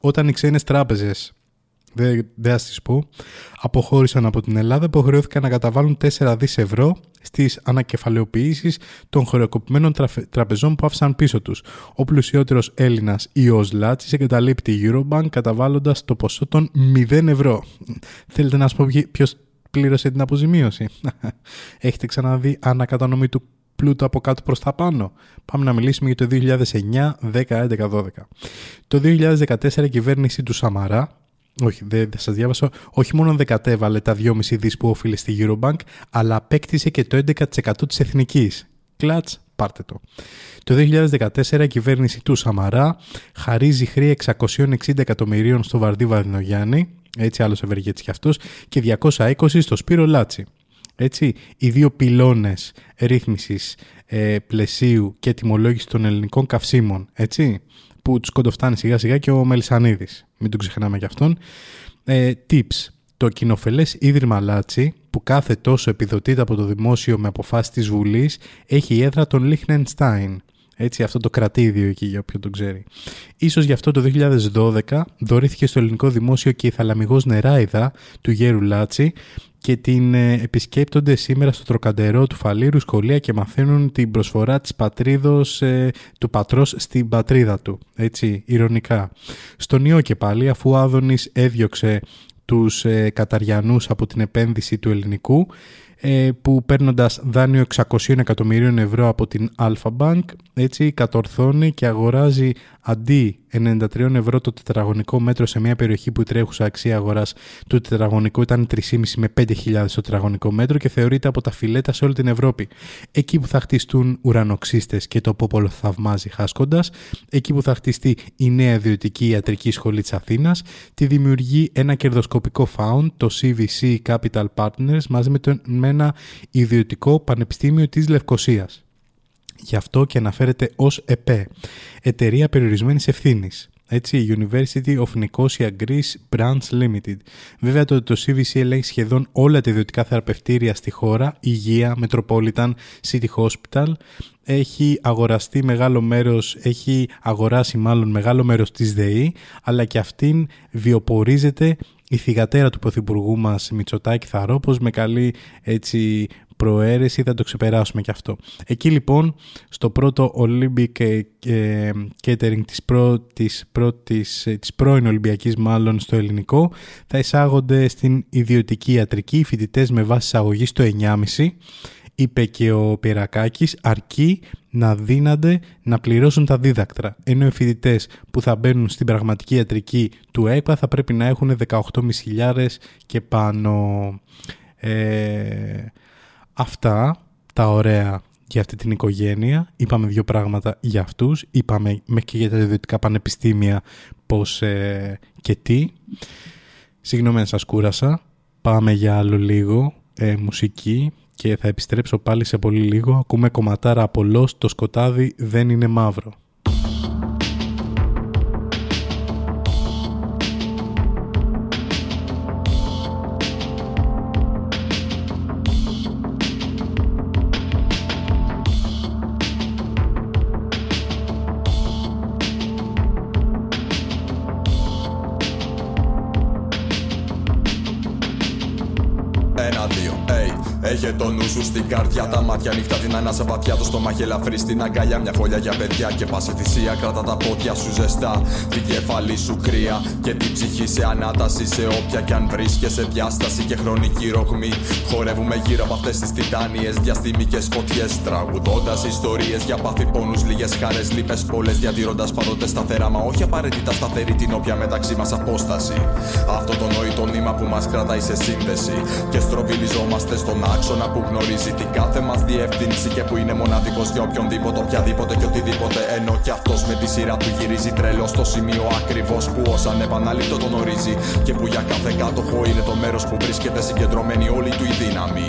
Όταν οι ξένες τράπεζες δεν δε θα πω, αποχώρησαν από την Ελλάδα, υποχρεώθηκαν να καταβάλουν 4 δις ευρώ στις ανακεφαλαιοποιήσεις των χρεοκοπημένων τραπεζών που άφησαν πίσω τους. Ο πλουσιότερος Έλληνας Ιως Λάτσης εγκαταλείπει τη Eurobank καταβάλλοντας το ποσό των 0 ευρώ. Θέλετε να σας πω ποιος πλήρωσε την αποζημίωση; Έχετε ξαναδεί ανακατανομή του πλούτο από κάτω προς τα πάνω; Πάμε να μιλήσουμε για το 2009, 10, 11, 12. Το 2014 η κυβέρνηση του Σαμαρά όχι, δεν θα σας διάβασα. Όχι μόνο δεν κατέβαλε τα 2,5 δις που οφείλει στη Eurobank, αλλά απέκτησε και το 11% της εθνικής. Κλατς, πάρτε το. Το 2014 η κυβέρνηση του Σαμαρά χαρίζει χρήμα 660 εκατομμυρίων στο Βαρδή Βαρδινογιάννη, έτσι άλλος ευεργέτης κι αυτός, και 220 στο Σπύρο Λάτσι. Έτσι, οι δύο πυλώνες ρύθμισης ε, πλαισίου και τιμολόγηση των ελληνικών καυσίμων, έτσι, που τους κοντοφτάνει σιγά σιγά και ο Μελισανίδης, μην τον ξεχνάμε κι αυτόν. Ε, tips. Το κοινωφελές Ίδρυμα Λάτσι, που κάθε τόσο επιδοτείται από το δημόσιο με αποφάσεις της Βουλής, έχει έδρα τον Λίχνενστάιν. Έτσι, αυτό το κρατήδιο εκεί για όποιον τον ξέρει. Ίσως γι' αυτό το 2012 δωρήθηκε στο ελληνικό δημόσιο και η θαλαμιγός νεράιδα του Γέρου Λάτσι και την ε, επισκέπτονται σήμερα στο τροκαντερό του Φαλήρου σχολεία και μαθαίνουν την προσφορά της πατρίδος ε, του πατρός στην πατρίδα του. Έτσι, ηρωνικά. Στον Ιώ και πάλι, αφού ο Άδωνης έδιωξε τους ε, Καταριανούς από την επένδυση του ελληνικού, ε, που παίρνοντας δάνειο 600 εκατομμυρίων ευρώ από την Alpha Bank έτσι κατορθώνει και αγοράζει αντί 93 ευρώ το τετραγωνικό μέτρο σε μια περιοχή που η τρέχουσα αξία αγοράς του τετραγωνικού ήταν 3,5 με 5.000 το τετραγωνικό μέτρο και θεωρείται από τα φιλέτα σε όλη την Ευρώπη. Εκεί που θα χτιστούν ουρανοξύστες και το πόπολο θαυμάζει χάσκοντας, εκεί που θα χτιστεί η νέα ιδιωτική ιατρική σχολή της Αθήνας, τη δημιουργεί ένα κερδοσκοπικό found, το CVC Capital Partners, μαζί με, το, με ένα ιδιωτικό πανεπιστήμιο της Λευκοσίας. Γι' αυτό και αναφέρεται ως ΕΠΕ, Εταιρεία Περιορισμένης Ευθύνης. Έτσι, University of Nicosia Greece Branch Limited. Βέβαια το, το CVC ελέγχει σχεδόν όλα τα ιδιωτικά θεραπευτήρια στη χώρα, υγεία, Metropolitan, City Hospital. Έχει αγοραστεί μεγάλο μέρος, έχει αγοράσει μάλλον μεγάλο μέρος της ΔΕΗ, αλλά και αυτήν βιοπορίζεται η θυγατέρα του Πρωθυπουργού μας Μητσοτάκη Θαρόπος με καλή έτσι προαίρεση θα το ξεπεράσουμε και αυτό. Εκεί λοιπόν στο πρώτο Olympic ε, ε, Catering της, πρώτης, πρώτης, ε, της πρώην Ολυμπιακής μάλλον στο ελληνικό θα εισάγονται στην ιδιωτική ιατρική οι φοιτητές με βάση εισαγωγή στο 9,5 είπε και ο Πυρακάκης αρκεί να δίνανται να πληρώσουν τα δίδακτρα ενώ οι φοιτητές που θα μπαίνουν στην πραγματική ιατρική του ΕΚΠΑ θα πρέπει να έχουν 18.500 και πάνω. Ε, Αυτά τα ωραία για αυτή την οικογένεια. Είπαμε δύο πράγματα για αυτούς. Είπαμε μέχρι και για τα ιδιωτικά πανεπιστήμια πώς ε, και τι. Συγγνώμη αν σας κούρασα. Πάμε για άλλο λίγο ε, μουσική και θα επιστρέψω πάλι σε πολύ λίγο. Ακούμε κομματάρα από το σκοτάδι δεν είναι μαύρο. Καρδιά, τα μάτια νύχτα την ανάσα βαθιά. Το στομάχι ελαφρύ στην αγκαλιά, μια φωλιά για παιδιά. Και πάση θυσία, κράτα τα πόδια σου ζεστά. Την κεφαλή σου κρύα και την ψυχή σε ανάταση. Σε όποια κι αν βρίσκεσαι διάσταση και χρονική ρογμή. Χορεύουμε γύρω από αυτές τις τιτάνιες διαστημικές φωτιές. Τραγουδώντας ιστορίες για πάθη πόνου, λίγες χάρες, λύπες πολλέ. Διατηρώντας πάντοτε σταθερά, μα όχι απαραίτητα σταθερή την όποια μεταξύ μας απόσταση. Αυτό το νοητό νήμα που μας κρατάει σε σύνδεση. Και στροβιλιζόμαστε στον άξονα άξονα που γνωρίζει την κάθε μας διεύθυνση και που είναι μοναδικός για οποιονδήποτε, οποιαδήποτε και οτιδήποτε. Ενώ κι αυτός με τη σειρά του γυρίζει τρελό στο σημείο ακριβώς που όσα επαναλήπτο τον ορίζει. Και που για κάθε κάτοχο είναι το μέρος που βρίσκεται συγκεντρωμένη όλη του η δύναμη.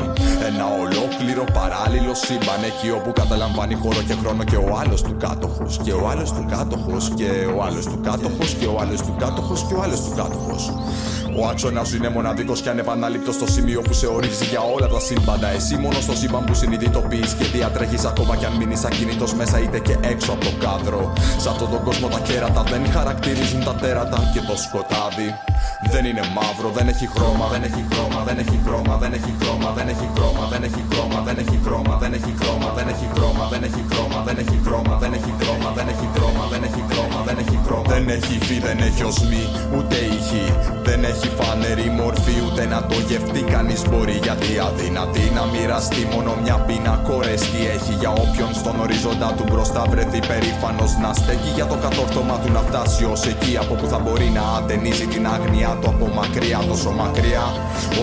Ένα ολόκληρο παράλληλο σύμπαν εκεί όπου καταλαμβάνει χώρο και χρόνο και ο άλλος του κάτοχος. Και ο άλλος του κάτοχος και ο άλλος του κάτοχος και ο άλλος του κάτοχος και ο άλλος του κάτοχος. Ο άξονας σου είναι μοναδικός και ανεπανάληπτος στο σημείο που σε ορίζει για όλα τα σύμπαντα. Εσύ μόνο στο σύμπαν που συνειδητοποιείς και διατρέχεις ακόμα κι αν μείνεις ακίνητος μέσα είτε και έξω από το κάδρο. Σε αυτόν τον κόσμο τα κέρατα δεν χαρακτηρίζουν τα τέρατα και το σκοτάδι. Δεν είναι μαύρο, δεν έχει χρώμα, δεν έχει χρώμα, δεν έχει χρώμα, δεν έχει χρώμα, δεν έχει χρώμα, δεν έχει χρώμα, δεν έχει χρώμα, δεν έχει χρώμα, δεν έχει χρώμα, δεν έχει χρώμα, δεν έχει χρώμα, δεν έχει χρώμα, δεν έχει χρώμα, δεν έχει χρώμα, δεν έχει χρώμα. Δεν έχει φύ, δεν έχει οσμή, ούτε ηχή. Δεν έχει φανερή μορφή, ούτε να το γευτεί κανεί μπορεί γιατί αδυνατή να μοιραστεί μόνο μια πίνα κορέστη έχει για όποιον στον ορίζοντα του μπροστά βρεθεί περήφανο να στέκει για το κατόρθωμα του να φτάσει ω εκεί από που θα μπορεί να αντενίζει την άγνοια του από μακριά, τόσο μακριά.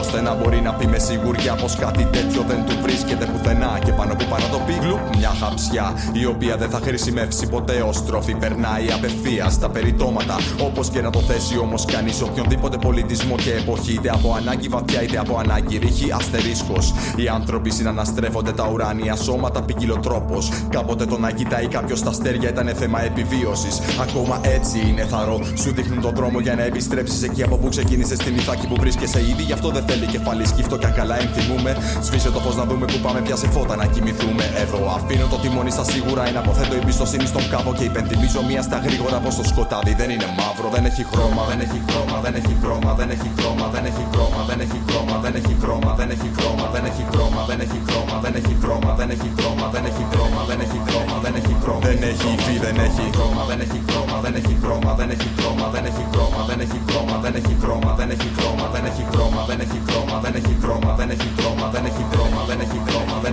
ώστε να μπορεί να πει με σιγουριά πω κάτι τέτοιο δεν του βρίσκεται πουθενά και πάνω που παρατοπεί γλουπ μια χαψιά η οποία δεν θα χρησιμεύσει ποτέ ως τροφή. Περνάει απευθεία στα περιτώματα όπως και να το θέσει όμως κανείς οποιονδήποτε πολιτισμό και εποχή είτε από ανάγκη βαθιά είτε από ανάγκη ρήχη αστερίσκος. Οι άνθρωποι συναναστρέφονται τα ουράνια σώματα ποικιλοτρόπο. Κάποτε το να κοιτάει κάποιος στα αστέρια ήταν θέμα επιβίωσης. Ακόμα έτσι είναι θαρό. Σου δείχνουν τον δρόμο για να επιστρέψεις εκεί από που ξεκίνησες στην Ιθάκη που βρίσκεσαι ήδη. Γι' αυτό δεν θέλει κεφάλι σκύφτο κι αν καλά ενθυμούμε. Σβήσε το φω να δούμε που πάμε πια σε φώτα να κοιμηθούμε. Εδώ αφήνω το τιμόνι στα σίγουρα. Είναι αποθέτω εμπιστοσύνη στον κάπο και υπενθυμίζω μία στα γρήγορα πω το σκοτάδι δεν είναι μαύρο. Δεν έχει χρώμα, δεν έχει χρώμα, δεν έχει χρώμα, δεν έχει χρώμα, δεν έχει χρώμα, δεν έχει χρώμα, δεν έχει χρώμα, δεν έχει χρώμα, δεν έχει χρώμα, δεν έχει χρώμα, δεν έχει χρώμα, δεν έχει χρώμα, δεν έχει χρώμα, δεν έχει χρώμα, δεν έχει χρώμα, δεν έχει υφή, δεν έχει χρώμα, δεν έχει χρώμα, δεν έχει χρώμα, δεν έχει χρώμα, δεν έχει χρώμα, δεν έχει χρώμα, δεν έχει χρώμα, δεν έχει χρώμα, δεν έχει χρώμα, δεν έχει χρώμα, δεν έχει χρώμα, δεν έχει χρώμα, δεν έχει χρώμα, δεν έχει χρώμα, δεν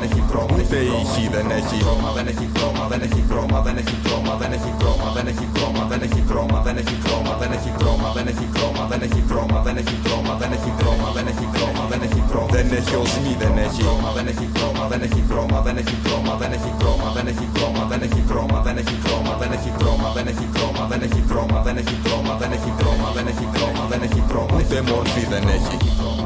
έχει χρώμα, ούτε ηχή δεν έχει χρώμα, δεν έχει χρώμα, δεν έχει χρώμα, δεν έχει χρώμα, δεν έχει χρώμα, δεν έχει χρώμα, δεν έχει χρώμα, δεν έχει χρώμα, δεν έχει χρώμα, δεν έχει χρώμα, δεν έχει χρώμα, δεν έχει χρώμα, δεν έχει χρώμα, δεν έχει χρώμα, δεν έχει χρώμα, δεν έχει οσμή, δεν έχει χρώμα, δεν έχει χρώμα, δεν έχει χρώμα, δεν έχει χρώμα, δεν έχει χρώμα, δεν έχει χρώμα, δεν έχει χρώμα, δεν έχει χρώμα, δεν έχει χρώμα, δεν έχει χρώμα, δεν έχει χρώμα, δεν έχει χρώμα, δεν έχει χρώμα, δεν έχει χρώμα, δεν έχει χρώμα, ούτε μορφή δεν έχει. Λοιπόν,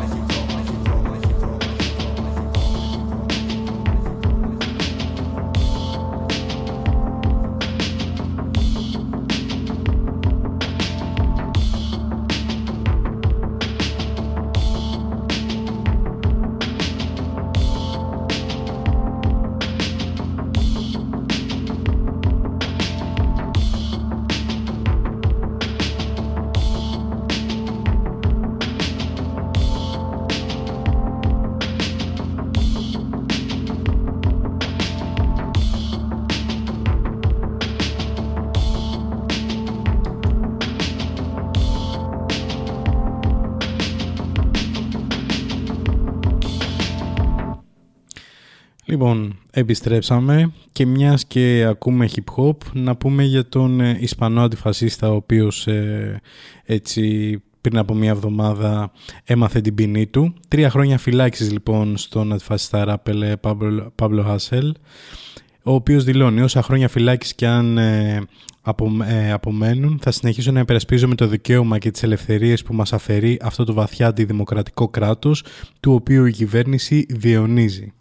επιστρέψαμε και μιας και ακούμε hip hop να πούμε για τον ε, Ισπανό αντιφασίστα ο οποίος ε, έτσι πριν από μια εβδομάδα έμαθε την ποινή του. Τρία χρόνια φυλάξης λοιπόν στον αντιφασίστα ράπελ Παύλο Χάσελ ο οποίος δηλώνει όσα χρόνια φυλάκης και αν ε, απο, ε, απομένουν θα συνεχίσω να υπερασπίζομαι το δικαίωμα και τις ελευθερίες που μας αφαιρεί αυτό το βαθιά αντιδημοκρατικό κράτος του οποίου η κυβέρνηση διαιωνίζει.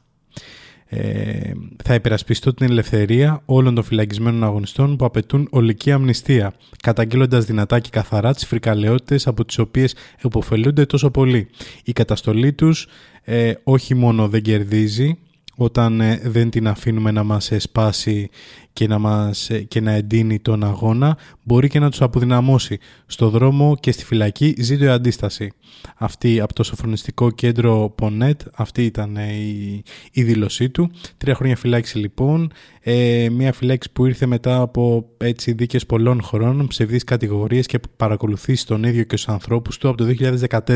Ε, θα υπερασπιστώ την ελευθερία όλων των φυλακισμένων αγωνιστών που απαιτούν ολική αμνηστία, καταγγέλλοντας δυνατά και καθαρά τις φρικαλαιότητες από τις οποίες επωφελούνται τόσο πολύ. Η καταστολή τους ε, όχι μόνο δεν κερδίζει, όταν ε, δεν την αφήνουμε να μας σπάσει και να, μας, ε, και να εντείνει τον αγώνα, μπορεί και να τους αποδυναμώσει. Στο δρόμο και στη φυλακή ζήτω η αντίσταση. Αυτή από το σοφρονιστικό κέντρο Πονέτ, αυτή ήταν ε, η, η δήλωσή του. Τρία χρόνια φυλάξη λοιπόν, ε, μια φυλάξη που ήρθε μετά από έτσι δίκες πολλών χρόνων, ψευδείς κατηγορίες και παρακολουθήσει τον ίδιο και στους ανθρώπους του από το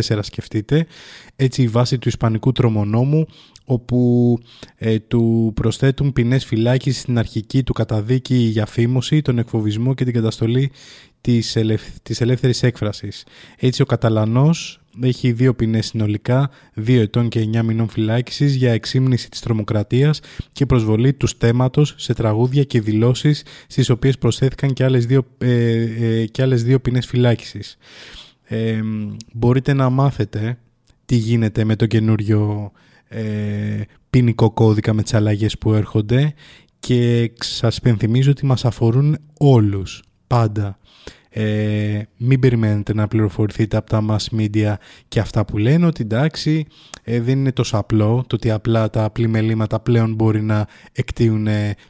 2014 σκεφτείτε. Έτσι η βάση του Ισπανικού τρομονόμου όπου ε, του προσθέτουν ποινές φυλάκης στην αρχική του καταδίκη για φήμωση, τον εκφοβισμό και την καταστολή της, ελευ... της ελεύθερης έκφρασης. Έτσι ο Καταλανός έχει δύο ποινές συνολικά, δύο ετών και εννιά μηνών φυλάκισης για εξήμνηση της τρομοκρατίας και προσβολή του στέματος σε τραγούδια και δηλώσεις στις οποίες προσθέθηκαν και άλλες δύο, ε, ε, και άλλες δύο ποινές φυλάκισης. Ε, μπορείτε να μάθετε τι γίνεται με το καινούριο ε, ποινικό κώδικα με τις αλλαγές που έρχονται και σας πενθυμίζω ότι μας αφορούν όλους, πάντα. Ε, μην περιμένετε να πληροφορηθείτε από τα mass media και αυτά που λένε ότι εντάξει ε, δεν είναι τόσο απλό το ότι απλά τα πλημελήματα πλέον μπορεί να εκτείουν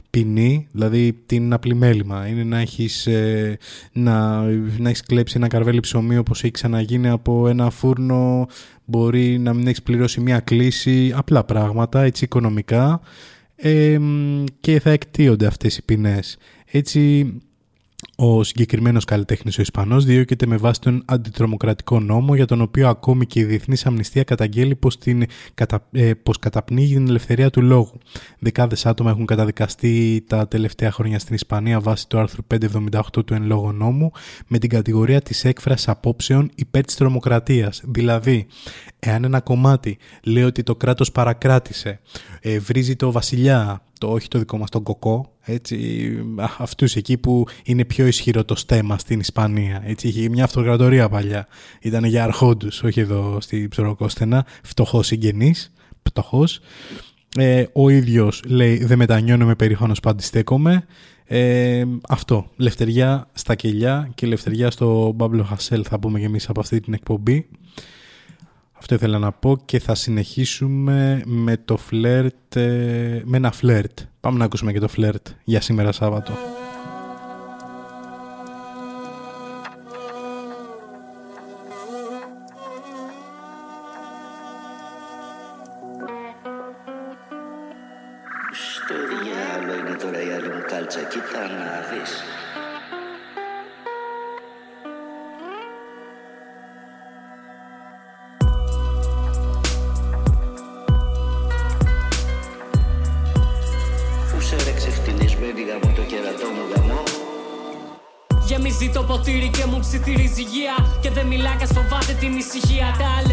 ποινή. Δηλαδή τι είναι ένα πλημέλημα είναι να έχεις, ε, να, να έχεις κλέψει ένα καρβέλι ψωμί όπως έχει ξαναγίνει από ένα φούρνο μπορεί να μην έχεις πληρώσει μια κλίση. Απλά πράγματα έτσι οικονομικά. Και θα εκτείονται αυτές οι ποινές. Έτσι ο συγκεκριμένος καλλιτέχνης ο Ισπανός διώκεται με βάση τον αντιτρομοκρατικό νόμο, για τον οποίο ακόμη και η Διεθνής Αμνηστία καταγγέλει πως κατα, ε, πως καταπνίγει την ελευθερία του λόγου. Δεκάδες άτομα έχουν καταδικαστεί τα τελευταία χρόνια στην Ισπανία βάσει του άρθρου 578 του εν λόγω νόμου με την κατηγορία της έκφρασης απόψεων υπέρ της τρομοκρατίας. Δηλαδή, εάν ένα κομμάτι λέει ότι το κράτος παρακράτησε, ε, βρίζει το βασιλιά, το όχι το δικό μας τον κοκό, έτσι, αυτούς εκεί που είναι πιο ισχυρό το στέμα στην Ισπανία. Έτσι, είχε μια αυτοκρατορία παλιά. Ήταν για αρχόντους, όχι εδώ στη Ψωροκόστενα, φτωχός συγγενής, πτωχός. Ε, ο ίδιος λέει δεν μετανιώνομαι περήφανος που αντιστέκομαι. Ε, αυτό, λευτεριά στα κελιά και λευτεριά στο Μπάμπλο Χασέλ θα πούμε και εμείς από αυτή την εκπομπή. Αυτό ήθελα να πω και θα συνεχίσουμε με το φλερτ, ε, με ένα φλερτ. Πάμε να ακούσουμε και το φλερτ για σήμερα Σάββατο. Psychiater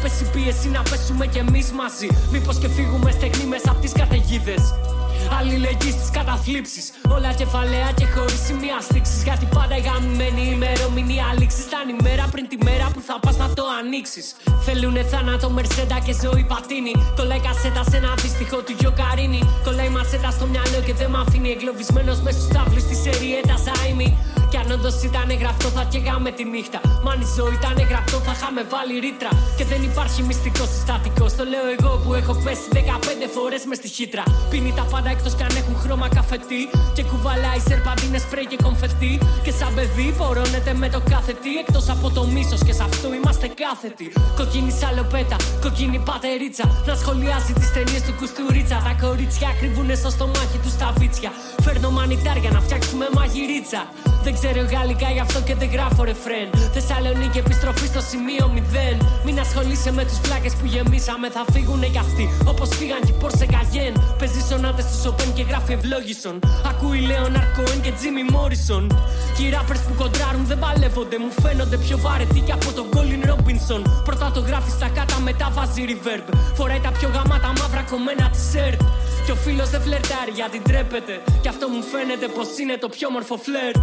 πέσει πίεση, να πέσουμε κι εμείς μαζί. Μήπως και φύγουμε στεγνή μέσα από τις καταιγίδες. Αλληλεγγύη στις καταθλίψεις. Όλα κεφαλαία και χωρίς σημεία στήξης. Γιατί πάντα η γαμμένη ημερομηνία λήξης. Ήταν η μέρα πριν τη μέρα που θα πας να το ανοίξεις. Θέλουνε θάνατο, μερσέντα και ζωή πατίνη. Κολλάει κασέτα σε ένα δυστυχό του γιοκαρίνη. Κολλάει μασέτα στο μυαλό και δεν μ' αφήνει εγκλωβισμένος με στου τάβλου της σεριέτα Ζάιμι. Κι αν όντως ήταν γραφτό, θα καίγαμε τη νύχτα. Μα αν η ζωή ήταν γραφτό, θα είχαμε βάλει ρήτρα. Και δεν υπάρχει μυστικό συστατικό. Το λέω εγώ που έχω πέσει 15 φορές μες στη χύτρα. Πίνει τα πάντα εκτός κι αν έχουν χρώμα καφετή. Και κουβαλάει σερπαντίνε σπρέι και κομφετή. Και σαν παιδί πορώνεται με το κάθε τι. Εκτός από το μίσος και σε αυτό είμαστε κάθετοι. Κοκκίνη σαλοπέτα, κοκκίνη πατερίτσα. Να σχολιάζει τις ταινίες του κουστουρίτσα. Τα κορίτσια κρύβουνε στο στομάχι τους στα βίτσια. Φέρνω μανιτάρια να φτιάξουμε μαγειρίτσα. Δεν ξέρω γαλλικά γι' αυτό και δεν γράφω ρεφρέν. Θεσσαλονίκη επιστροφή στο σημείο 0. Μην ασχολείσαι με του φλάκες που γεμίσαμε, θα φύγουνε κι αυτοί. Όπως φύγαν και πόρσε καγέν. Παίζει σονάτες του Σοπέν και γράφει ευλόγησον. Ακούει Λέον Αρκόεν και Τζίμι Μόρισον. Και οι που κοντράρουν δεν παλεύονται. Μου φαίνονται πιο βαρετοί και από τον Κόλιν Ρόμπινσον. Πρώτα το γράφεις στα κάτω, μετά βάζει reverb. Φοράει τα πιο γαμάτα μαύρα κομμένα τη σερτ. Και ο φίλος δεν φλερτάρει γιατί ντρέπεται. Και αυτό μου φαίνεται πως είναι το πιο μορφο φλερτ.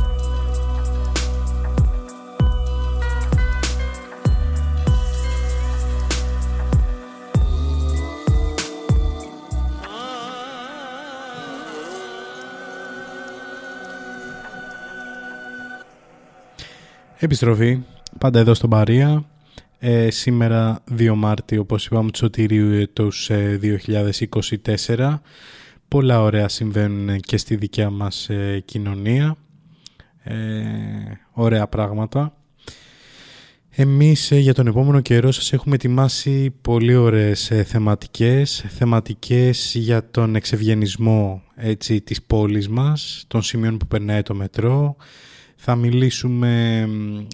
Επιστροφή, πάντα εδώ στον Παρία. Ε, σήμερα 2 Μάρτιο, όπως είπαμε, του Σωτηρίου έτους 2024. Πολλά ωραία συμβαίνουν και στη δικιά μας ε, κοινωνία. Ε, ωραία πράγματα. Εμείς για τον επόμενο καιρό σας έχουμε ετοιμάσει πολύ ωραίες θεματικές, θεματικές για τον εξευγενισμό έτσι, της πόλης μας, των σημείων που περνάει το μετρό, θα μιλήσουμε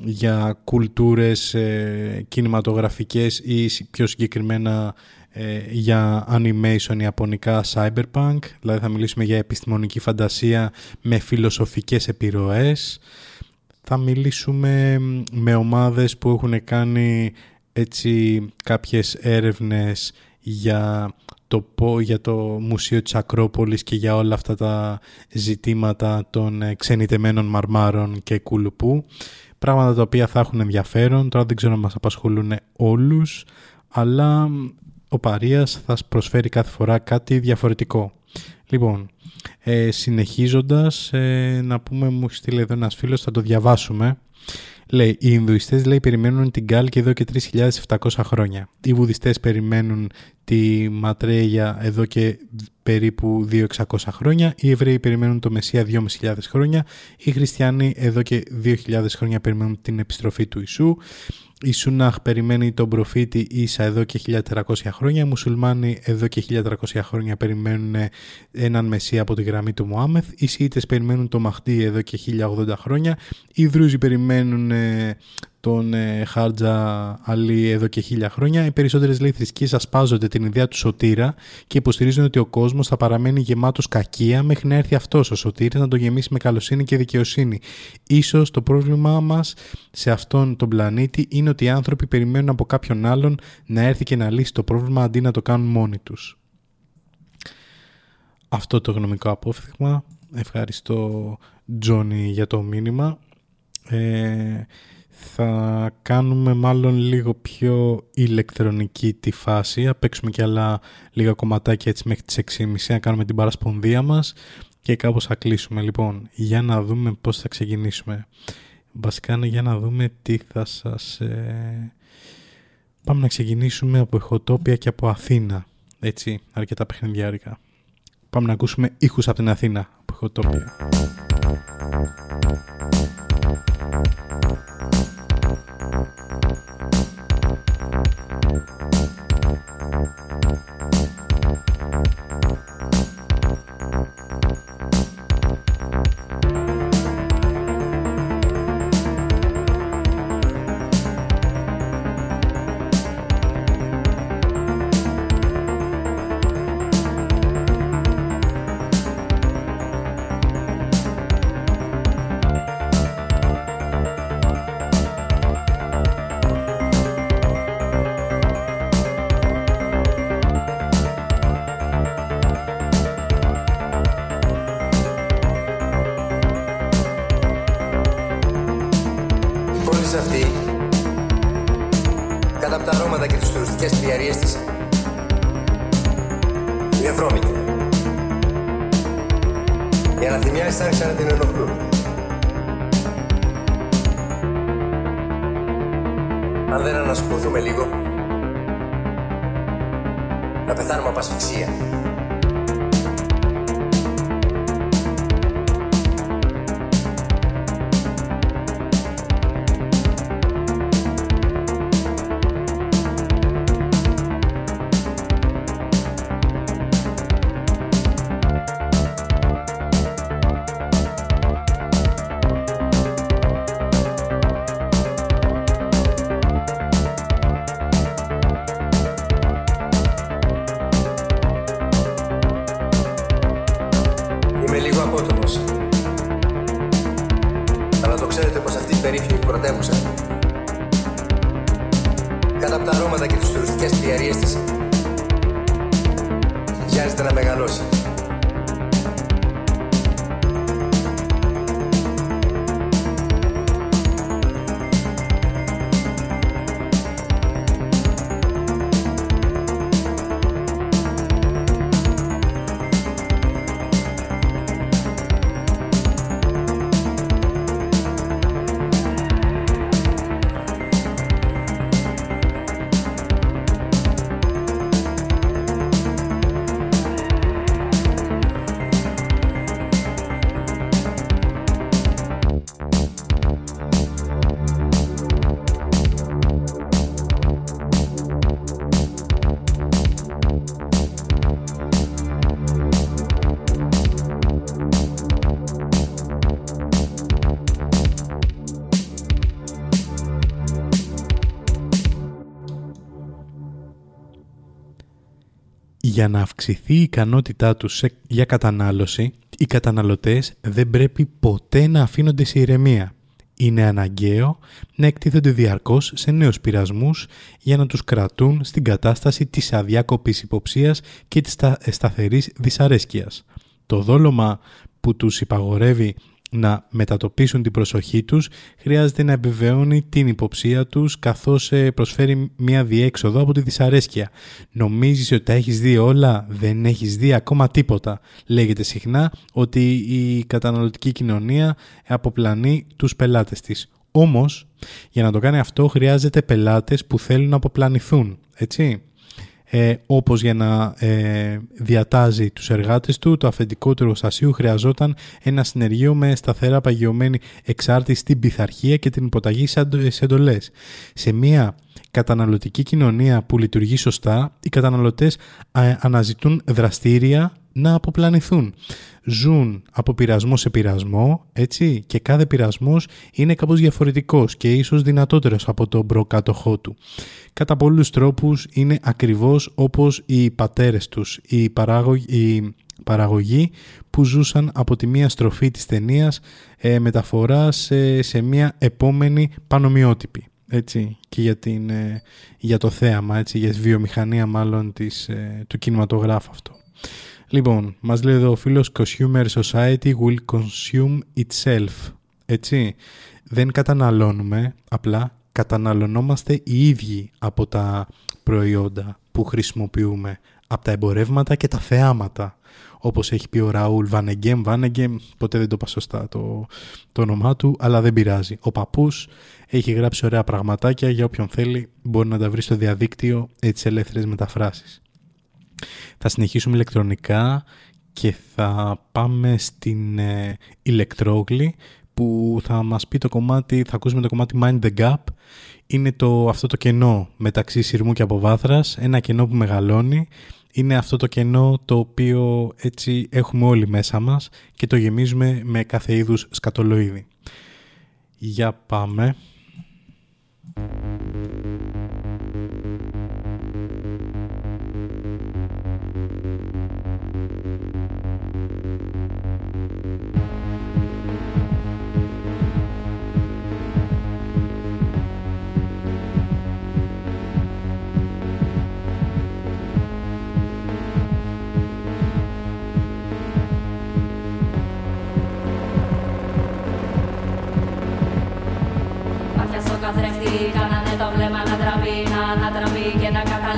για κουλτούρες ε, κινηματογραφικές ή πιο συγκεκριμένα ε, για animation ιαπωνικά cyberpunk, δηλαδή θα μιλήσουμε για επιστημονική φαντασία με φιλοσοφικές επιρροές. θα μιλήσουμε με ομάδες που έχουν κάνει έτσι κάποιες έρευνες για το, για το Μουσείο της Ακρόπολης και για όλα αυτά τα ζητήματα των ε, ξενιτεμένων μαρμάρων και κουλουπού. Πράγματα τα οποία θα έχουν ενδιαφέρον, τώρα δεν ξέρω αν μας απασχολούν όλους, αλλά ο Παρίας θα προσφέρει κάθε φορά κάτι διαφορετικό. Λοιπόν, ε, συνεχίζοντας, ε, να πούμε, μου στείλει εδώ ένας φίλος, θα το διαβάσουμε. Λέει, οι Ινδουιστές λέει, περιμένουν την Κάλκη εδώ και 3.700 χρόνια. Οι Βουδιστές περιμένουν τη Ματρέγια εδώ και περίπου 2.600 χρόνια. Οι Εβραίοι περιμένουν το Μεσσία 2.500 χρόνια. Οι Χριστιανοί εδώ και 2.000 χρόνια περιμένουν την επιστροφή του Ιησού. Η Σουνάχ περιμένει τον προφήτη Ίσα εδώ και 1400 χρόνια. Οι Μουσουλμάνοι εδώ και 1300 χρόνια περιμένουν έναν Μεσσία από τη γραμμή του Μωάμεθ. Οι Σιήτες περιμένουν τον Μαχτή εδώ και 1080 χρόνια. Οι Δρούζοι περιμένουν ε, τον ε, Χάρτζα Αλή εδώ και χίλια χρόνια. Οι περισσότερες λέει θρησκείες ασπάζονται την ιδέα του σωτήρα και υποστηρίζουν ότι ο κόσμος θα παραμένει γεμάτος κακία μέχρι να έρθει αυτός ο σωτήρας να το γεμίσει με καλοσύνη και δικαιοσύνη. Ίσως το πρόβλημά μας σε αυτόν τον πλανήτη είναι ότι οι άνθρωποι περιμένουν από κάποιον άλλον να έρθει και να λύσει το πρόβλημα αντί να το κάνουν μόνοι τους. Αυτό το γνωμικό απόφθηγμα. Ευχαριστώ Τζόνι για το μήνυμα. Ε, θα κάνουμε μάλλον λίγο πιο ηλεκτρονική τη φάση. Θα παίξουμε και άλλα λίγα κομματάκια έτσι μέχρι τις 6.30 να κάνουμε την παρασπονδία μας και κάπως θα κλείσουμε. Λοιπόν, για να δούμε πώς θα ξεκινήσουμε. Βασικά για να δούμε τι θα σας... Ε... Πάμε να ξεκινήσουμε από Εχωτόπια και από Αθήνα. Έτσι, αρκετά παιχνιδιάρικα. Πάμε να ακούσουμε ήχους από την Αθήνα, από Εχωτόπια. Για να αυξηθεί η ικανότητά τους για κατανάλωση, οι καταναλωτές δεν πρέπει ποτέ να αφήνονται σε ηρεμία. είναι αναγκαίο να εκτίθενται διαρκώς σε νέους πειρασμούς για να τους κρατούν στην κατάσταση της αδιάκοπης υποψίας και της σταθερής δυσαρέσκειας. Το δόλωμα που τους υπαγορεύει να μετατοπίσουν την προσοχή τους χρειάζεται να επιβεβαιώνει την υποψία τους καθώς ε, προσφέρει μια διέξοδο από τη δυσαρέσκεια. Νομίζεις ότι τα έχεις δει όλα, δεν έχεις δει ακόμα τίποτα. Λέγεται συχνά ότι η καταναλωτική κοινωνία αποπλανεί τους πελάτες της. Όμως, για να το κάνει αυτό χρειάζεται πελάτες που θέλουν να αποπλανηθούν, έτσι ε, όπως για να ε, διατάζει τους εργάτες του, το αφεντικό του εργοστασίου χρειαζόταν ένα συνεργείο με σταθερά παγιωμένη εξάρτηση στην πειθαρχία και την υποταγή σε εντολές. Σε μια καταναλωτική κοινωνία που λειτουργεί σωστά, οι καταναλωτές αναζητούν δραστήρια να αποπλανηθούν. Ζουν από πειρασμό σε πειρασμό, έτσι, και κάθε πειρασμός είναι κάπως διαφορετικός και ίσως δυνατότερος από τον προκάτοχό του. Κατά πολλούς τρόπους είναι ακριβώς όπως οι πατέρες τους, οι παράγωγοι, παραγωγοί που ζούσαν από τη μία στροφή της ταινίας ε, μεταφορά σε, μια επόμενη πανομοιότυπη. Έτσι, και για, την, ε, για το θέαμα, έτσι, για τη βιομηχανία μάλλον της, ε, του κινηματογράφου αυτό. Λοιπόν, μας λέει εδώ ο φίλος Consumer Society will consume itself. Έτσι, δεν καταναλώνουμε, απλά καταναλωνόμαστε οι ίδιοι από τα προϊόντα που χρησιμοποιούμε, από τα εμπορεύματα και τα θεάματα. Όπως έχει πει ο Ραούλ Βανεγκέμ, Βανεγκέμ, ποτέ δεν το είπα σωστά το, το όνομά του, αλλά δεν πειράζει. Ο παππούς έχει γράψει ωραία πραγματάκια, για όποιον θέλει μπορεί να τα βρει στο διαδίκτυο έτσι ελεύθερες μεταφράσεις. Θα συνεχίσουμε ηλεκτρονικά και θα πάμε στην ε, ηλεκτρόγλη που θα μας πει το κομμάτι, θα ακούσουμε το κομμάτι Mind the Gap. Είναι το, αυτό το κενό μεταξύ σειρμού και αποβάθρας, ένα κενό που μεγαλώνει. Είναι αυτό το κενό το οποίο έτσι έχουμε όλοι μέσα μας και το γεμίζουμε με κάθε είδους σκατολοίδι. Για πάμε.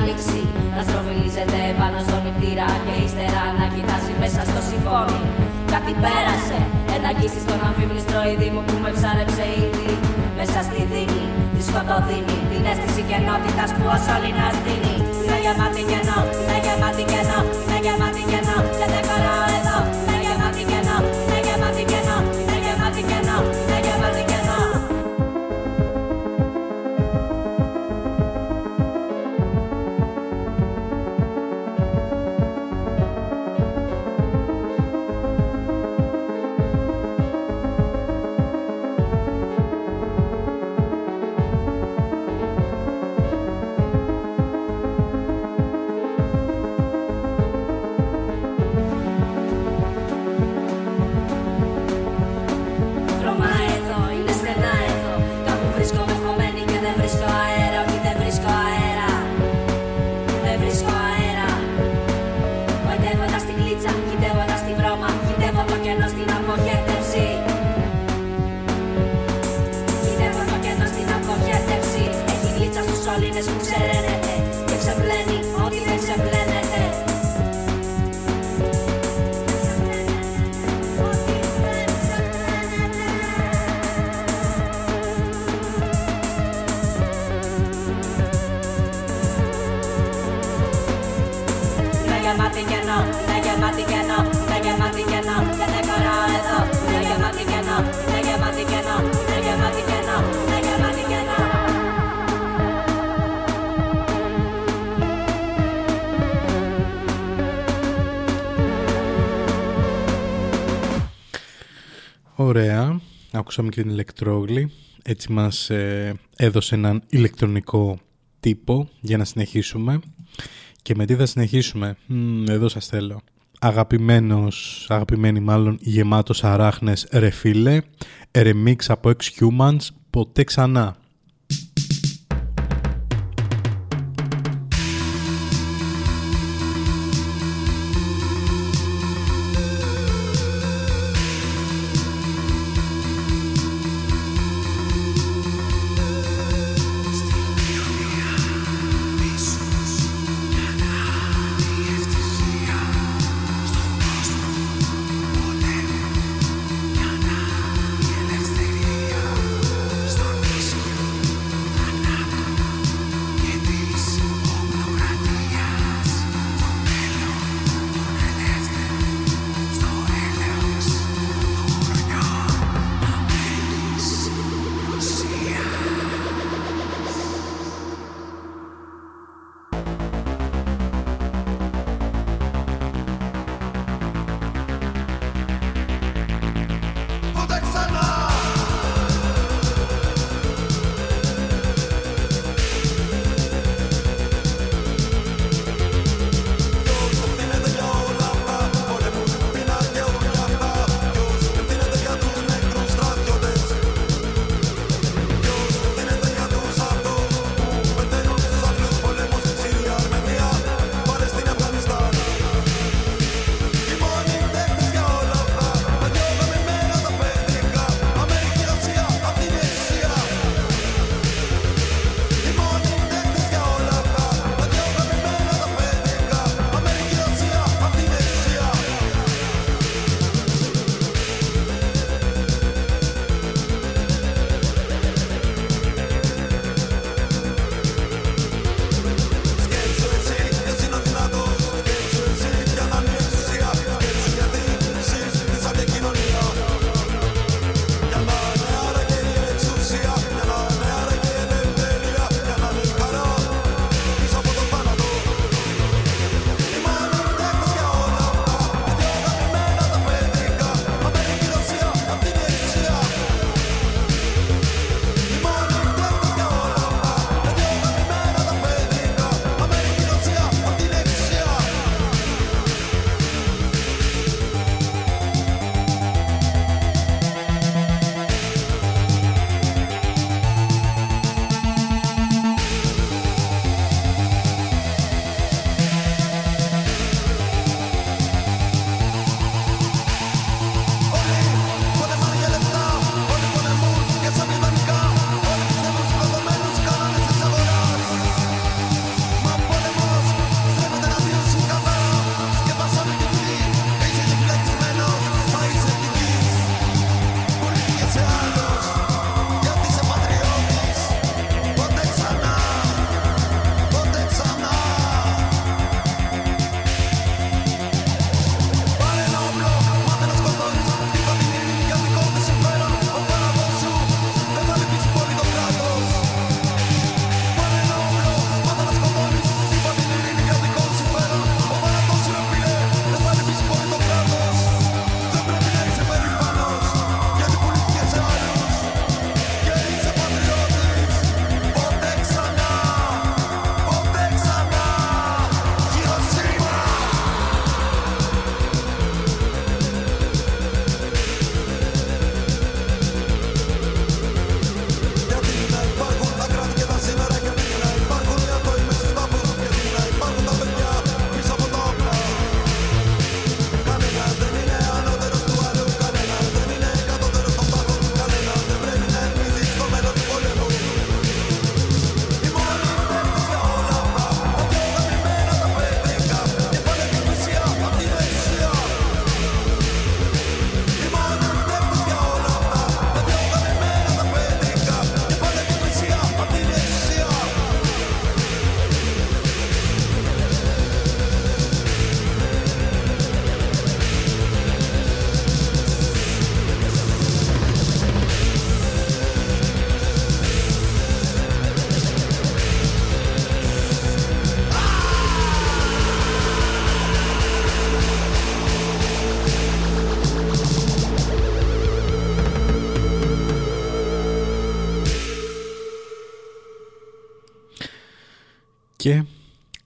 Και να καταλήξει Να στροφιλίζεται πάνω στον νηπτήρα και ύστερα να κοιτάζει μέσα στο σιφόνι Κάτι πέρασε, ένα αγγίσει στον αμφίβληστρο είδη μου που με ψάρεψε ήδη. Μέσα στη δίνη, τη σκοτωδίνη, την αίσθηση κενότητας που ο σωλήνας δίνει. Είμαι γεμάτη κενό, είμαι γεμάτη κενό, είμαι γεμάτη κενό και δεν Άκουσαμε και την ηλεκτρόγλη. Έτσι μας ε, έδωσε έναν ηλεκτρονικό τύπο για να συνεχίσουμε. Και με τι θα συνεχίσουμε; εδώ σας θέλω. αγαπημένος, αγαπημένη μάλλον γεμάτος αράχνες ρε φίλε, remix από Ex-Humans, ποτέ ξανά.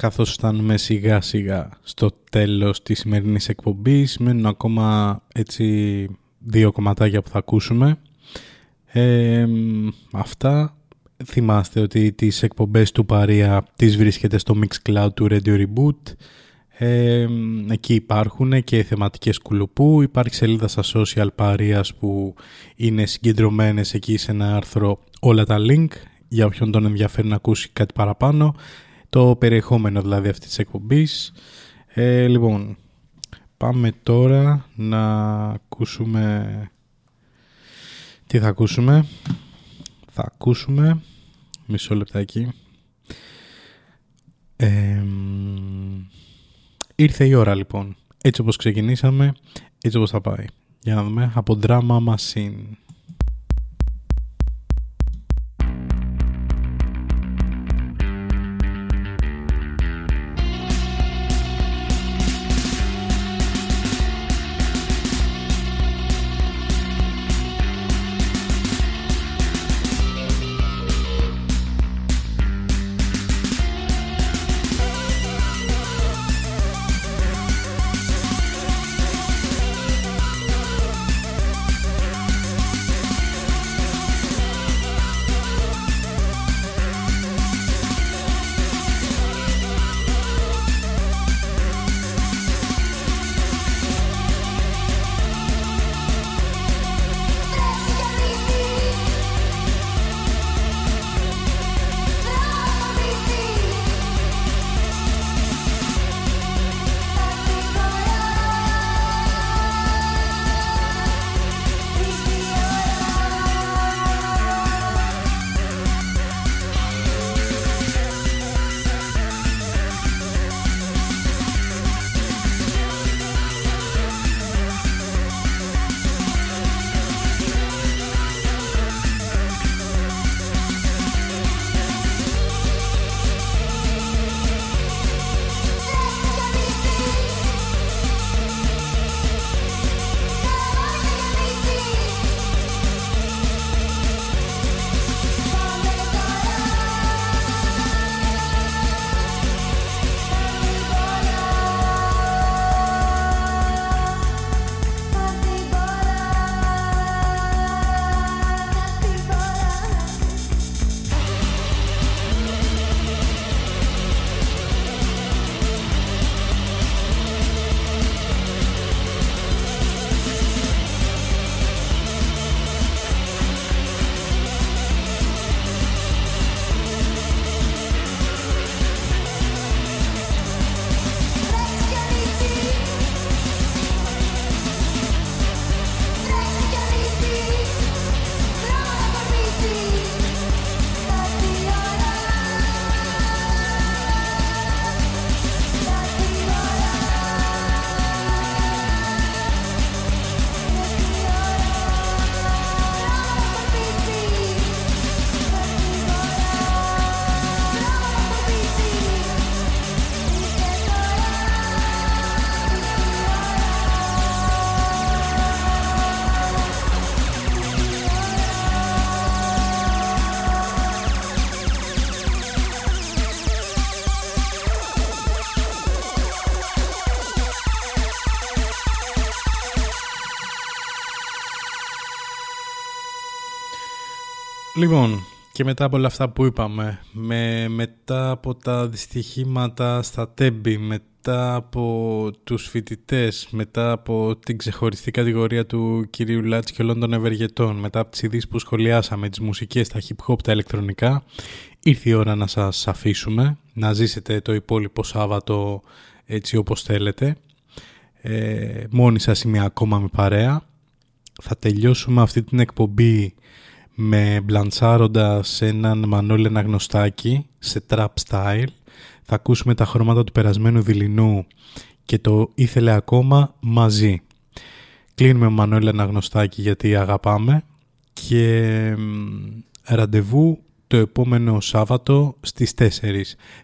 Καθώς φτάνουμε σιγά σιγά στο τέλος της σημερινής εκπομπής. Μένουν ακόμα έτσι δύο κομματάκια που θα ακούσουμε. Ε, αυτά θυμάστε ότι τις εκπομπές του Παρία τις βρίσκεται στο Mixcloud του Radio Reboot. Ε, εκεί υπάρχουν και θεματικές κουλουπού. Υπάρχει σελίδα στα social Παρίας που είναι συγκεντρωμένες εκεί σε ένα άρθρο όλα τα link για όποιον τον ενδιαφέρει να ακούσει κάτι παραπάνω. Το περιεχόμενο δηλαδή αυτής της εκπομπής. Ε, λοιπόν, πάμε τώρα να ακούσουμε... Τι θα ακούσουμε; Θα ακούσουμε... Μισό λεπτάκι. Ε, ήρθε η ώρα λοιπόν. Έτσι όπως ξεκινήσαμε, έτσι όπως θα πάει. Για να δούμε. Από Drama Machine. Λοιπόν, και μετά από όλα αυτά που είπαμε, με, μετά από τα δυστυχήματα στα τέμπη, μετά από τους φοιτητές, μετά από την ξεχωριστή κατηγορία του κυρίου Λάτση και όλων των ευεργετών, μετά από τις ειδήσεις που σχολιάσαμε, τις μουσικές, τα hip hop, τα ηλεκτρονικά, ήρθε η ώρα να σας αφήσουμε, να ζήσετε το υπόλοιπο Σάββατο έτσι όπως θέλετε. Ε, μόνοι σας είμαι ακόμα με παρέα. Θα τελειώσουμε αυτή την εκπομπή με μπλαντσάροντας έναν Μανώλη Αναγνωστάκη σε trap style. Θα ακούσουμε τα χρώματα του περασμένου δειλινού και το ήθελε ακόμα μαζί. Κλείνουμε με Μανώλη Αναγνωστάκη γιατί αγαπάμε και ραντεβού το επόμενο Σάββατο στις 4.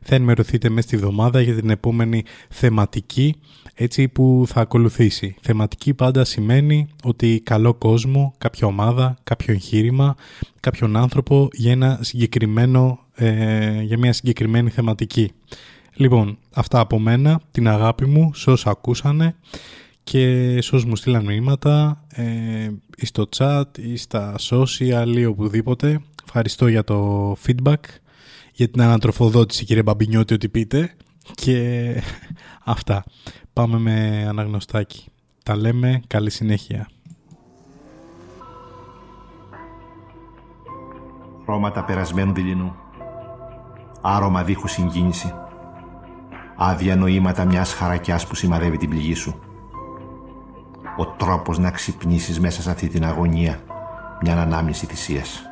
Θα ενημερωθείτε μέσα στη εβδομάδα για την επόμενη θεματική έτσι που θα ακολουθήσει. Θεματική πάντα σημαίνει ότι καλό κόσμο, κάποια ομάδα, κάποιο εγχείρημα, κάποιον άνθρωπο για, ένα συγκεκριμένο, ε, για μια συγκεκριμένη θεματική. Λοιπόν, αυτά από μένα, την αγάπη μου, σε όσα ακούσανε και σε όσους μου στείλαν μηνύματα ε, ή στο chat ή στα social ή οπουδήποτε. Ευχαριστώ για το feedback, για την ανατροφοδότηση κύριε Μπαμπινιώτη ότι πείτε και αυτά. Πάμε με αναγνωστάκι. Τα λέμε, καλή συνέχεια. Χρώματα περασμένου δειλινού. Άρωμα δίχου συγκίνηση. Άδεια νοήματα μιας χαρακιάς που σημαδεύει την πληγή σου. Ο τρόπος να ξυπνήσεις μέσα σε αυτή την αγωνία μια ανάμνηση θυσίας.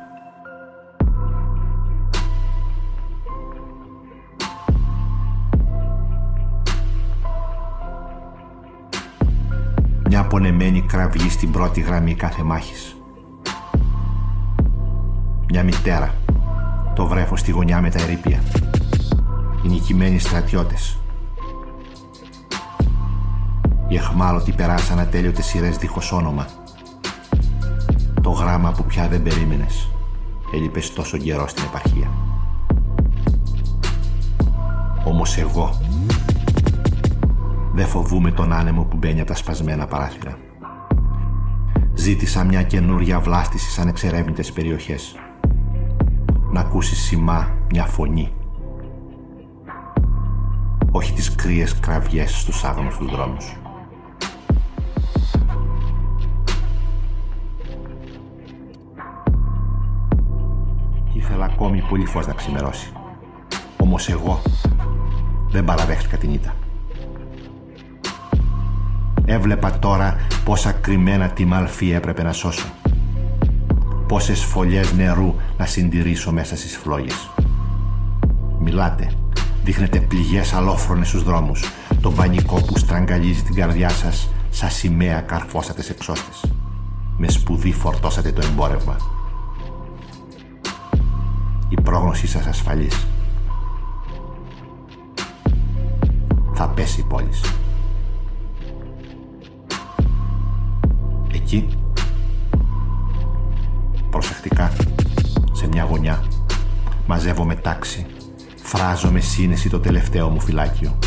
Μια πονεμένη κραυγή στην πρώτη γραμμή κάθε μάχης. Μια μητέρα. Το βρέφος στη γωνιά με τα ερήπια. Οι νικημένοι στρατιώτες. Οι εχμάλωτοι περάσαν ατέλειωτες σειρές δίχως όνομα. Το γράμμα που πια δεν περίμενες. Έλειπες τόσο καιρό στην επαρχία. Όμως εγώ δεν φοβούμαι τον άνεμο που μπαίνει από τα σπασμένα παράθυρα. Ζήτησα μια καινούρια βλάστηση σαν εξερεύνητες περιοχές. Να ακούσεις σημά μια φωνή. Όχι τις κρύες κραυγές στους άγνωστους δρόμους. Ήθελα ακόμη πολύ φως να ξημερώσει. Όμως εγώ δεν παραδέχτηκα την ήττα. Έβλεπα τώρα πόσα κρυμμένα τη μαλφή έπρεπε να σώσω. Πόσες φωλιές νερού να συντηρήσω μέσα στις φλόγες. Μιλάτε, δείχνετε πληγές αλόφρονες στους δρόμους. Το πανικό που στραγγαλίζει την καρδιά σας σαν σημαία καρφώσατε σε εξώστες. Με σπουδή φορτώσατε το εμπόρευμα. Η πρόγνωσή σας ασφαλής. Θα πέσει η πόλη. Εκεί, προσεκτικά, σε μια γωνιά, μαζεύω με τάξη, φράζω με σύνεση το τελευταίο μου φυλάκιο.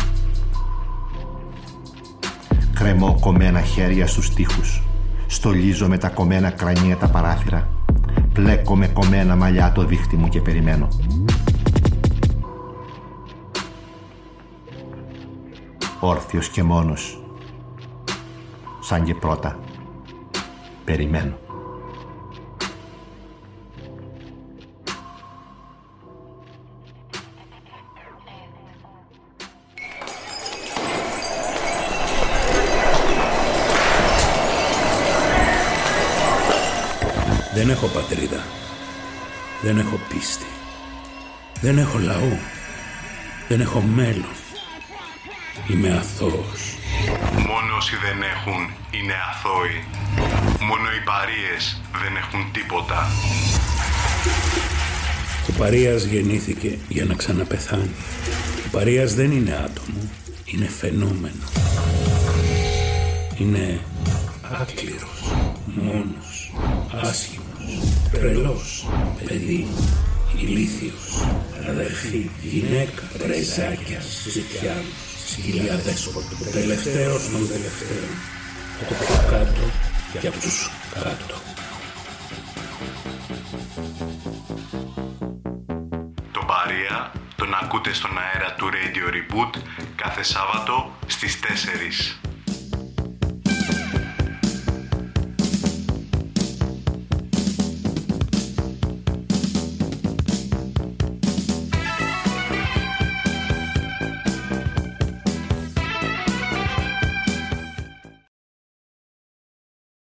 Κρεμώ κομμένα χέρια στους τοίχους, στολίζω με τα κομμένα κρανία τα παράθυρα, πλέκω με κομμένα μαλλιά το δίχτυ μου και περιμένω. Όρθιος και μόνος, σαν και πρώτα, περιμένω. Δεν έχω πατρίδα. Δεν έχω πίστη. Δεν έχω λαό. Δεν έχω μέλλον. Είμαι αθώος. Μόνο όσοι δεν έχουν είναι αθώοι. Μόνο οι παρείες δεν έχουν τίποτα. Ο Παρίας γεννήθηκε για να ξαναπεθάνει. Ο Παρίας δεν είναι άτομο. Είναι φαινόμενο. Είναι άκληρος, μόνος, άσχημος, τρελός, παιδί, ηλίθιος, αδερφή, γυναίκα, πρεζάκια, ζητιά, σκυλιά δέσποτο, τελευταίος των τελευταίων, από το πιο κάτω και από τους κάτω. Το Παρία τον ακούτε στον αέρα του Radio Reboot κάθε Σάββατο στις 4.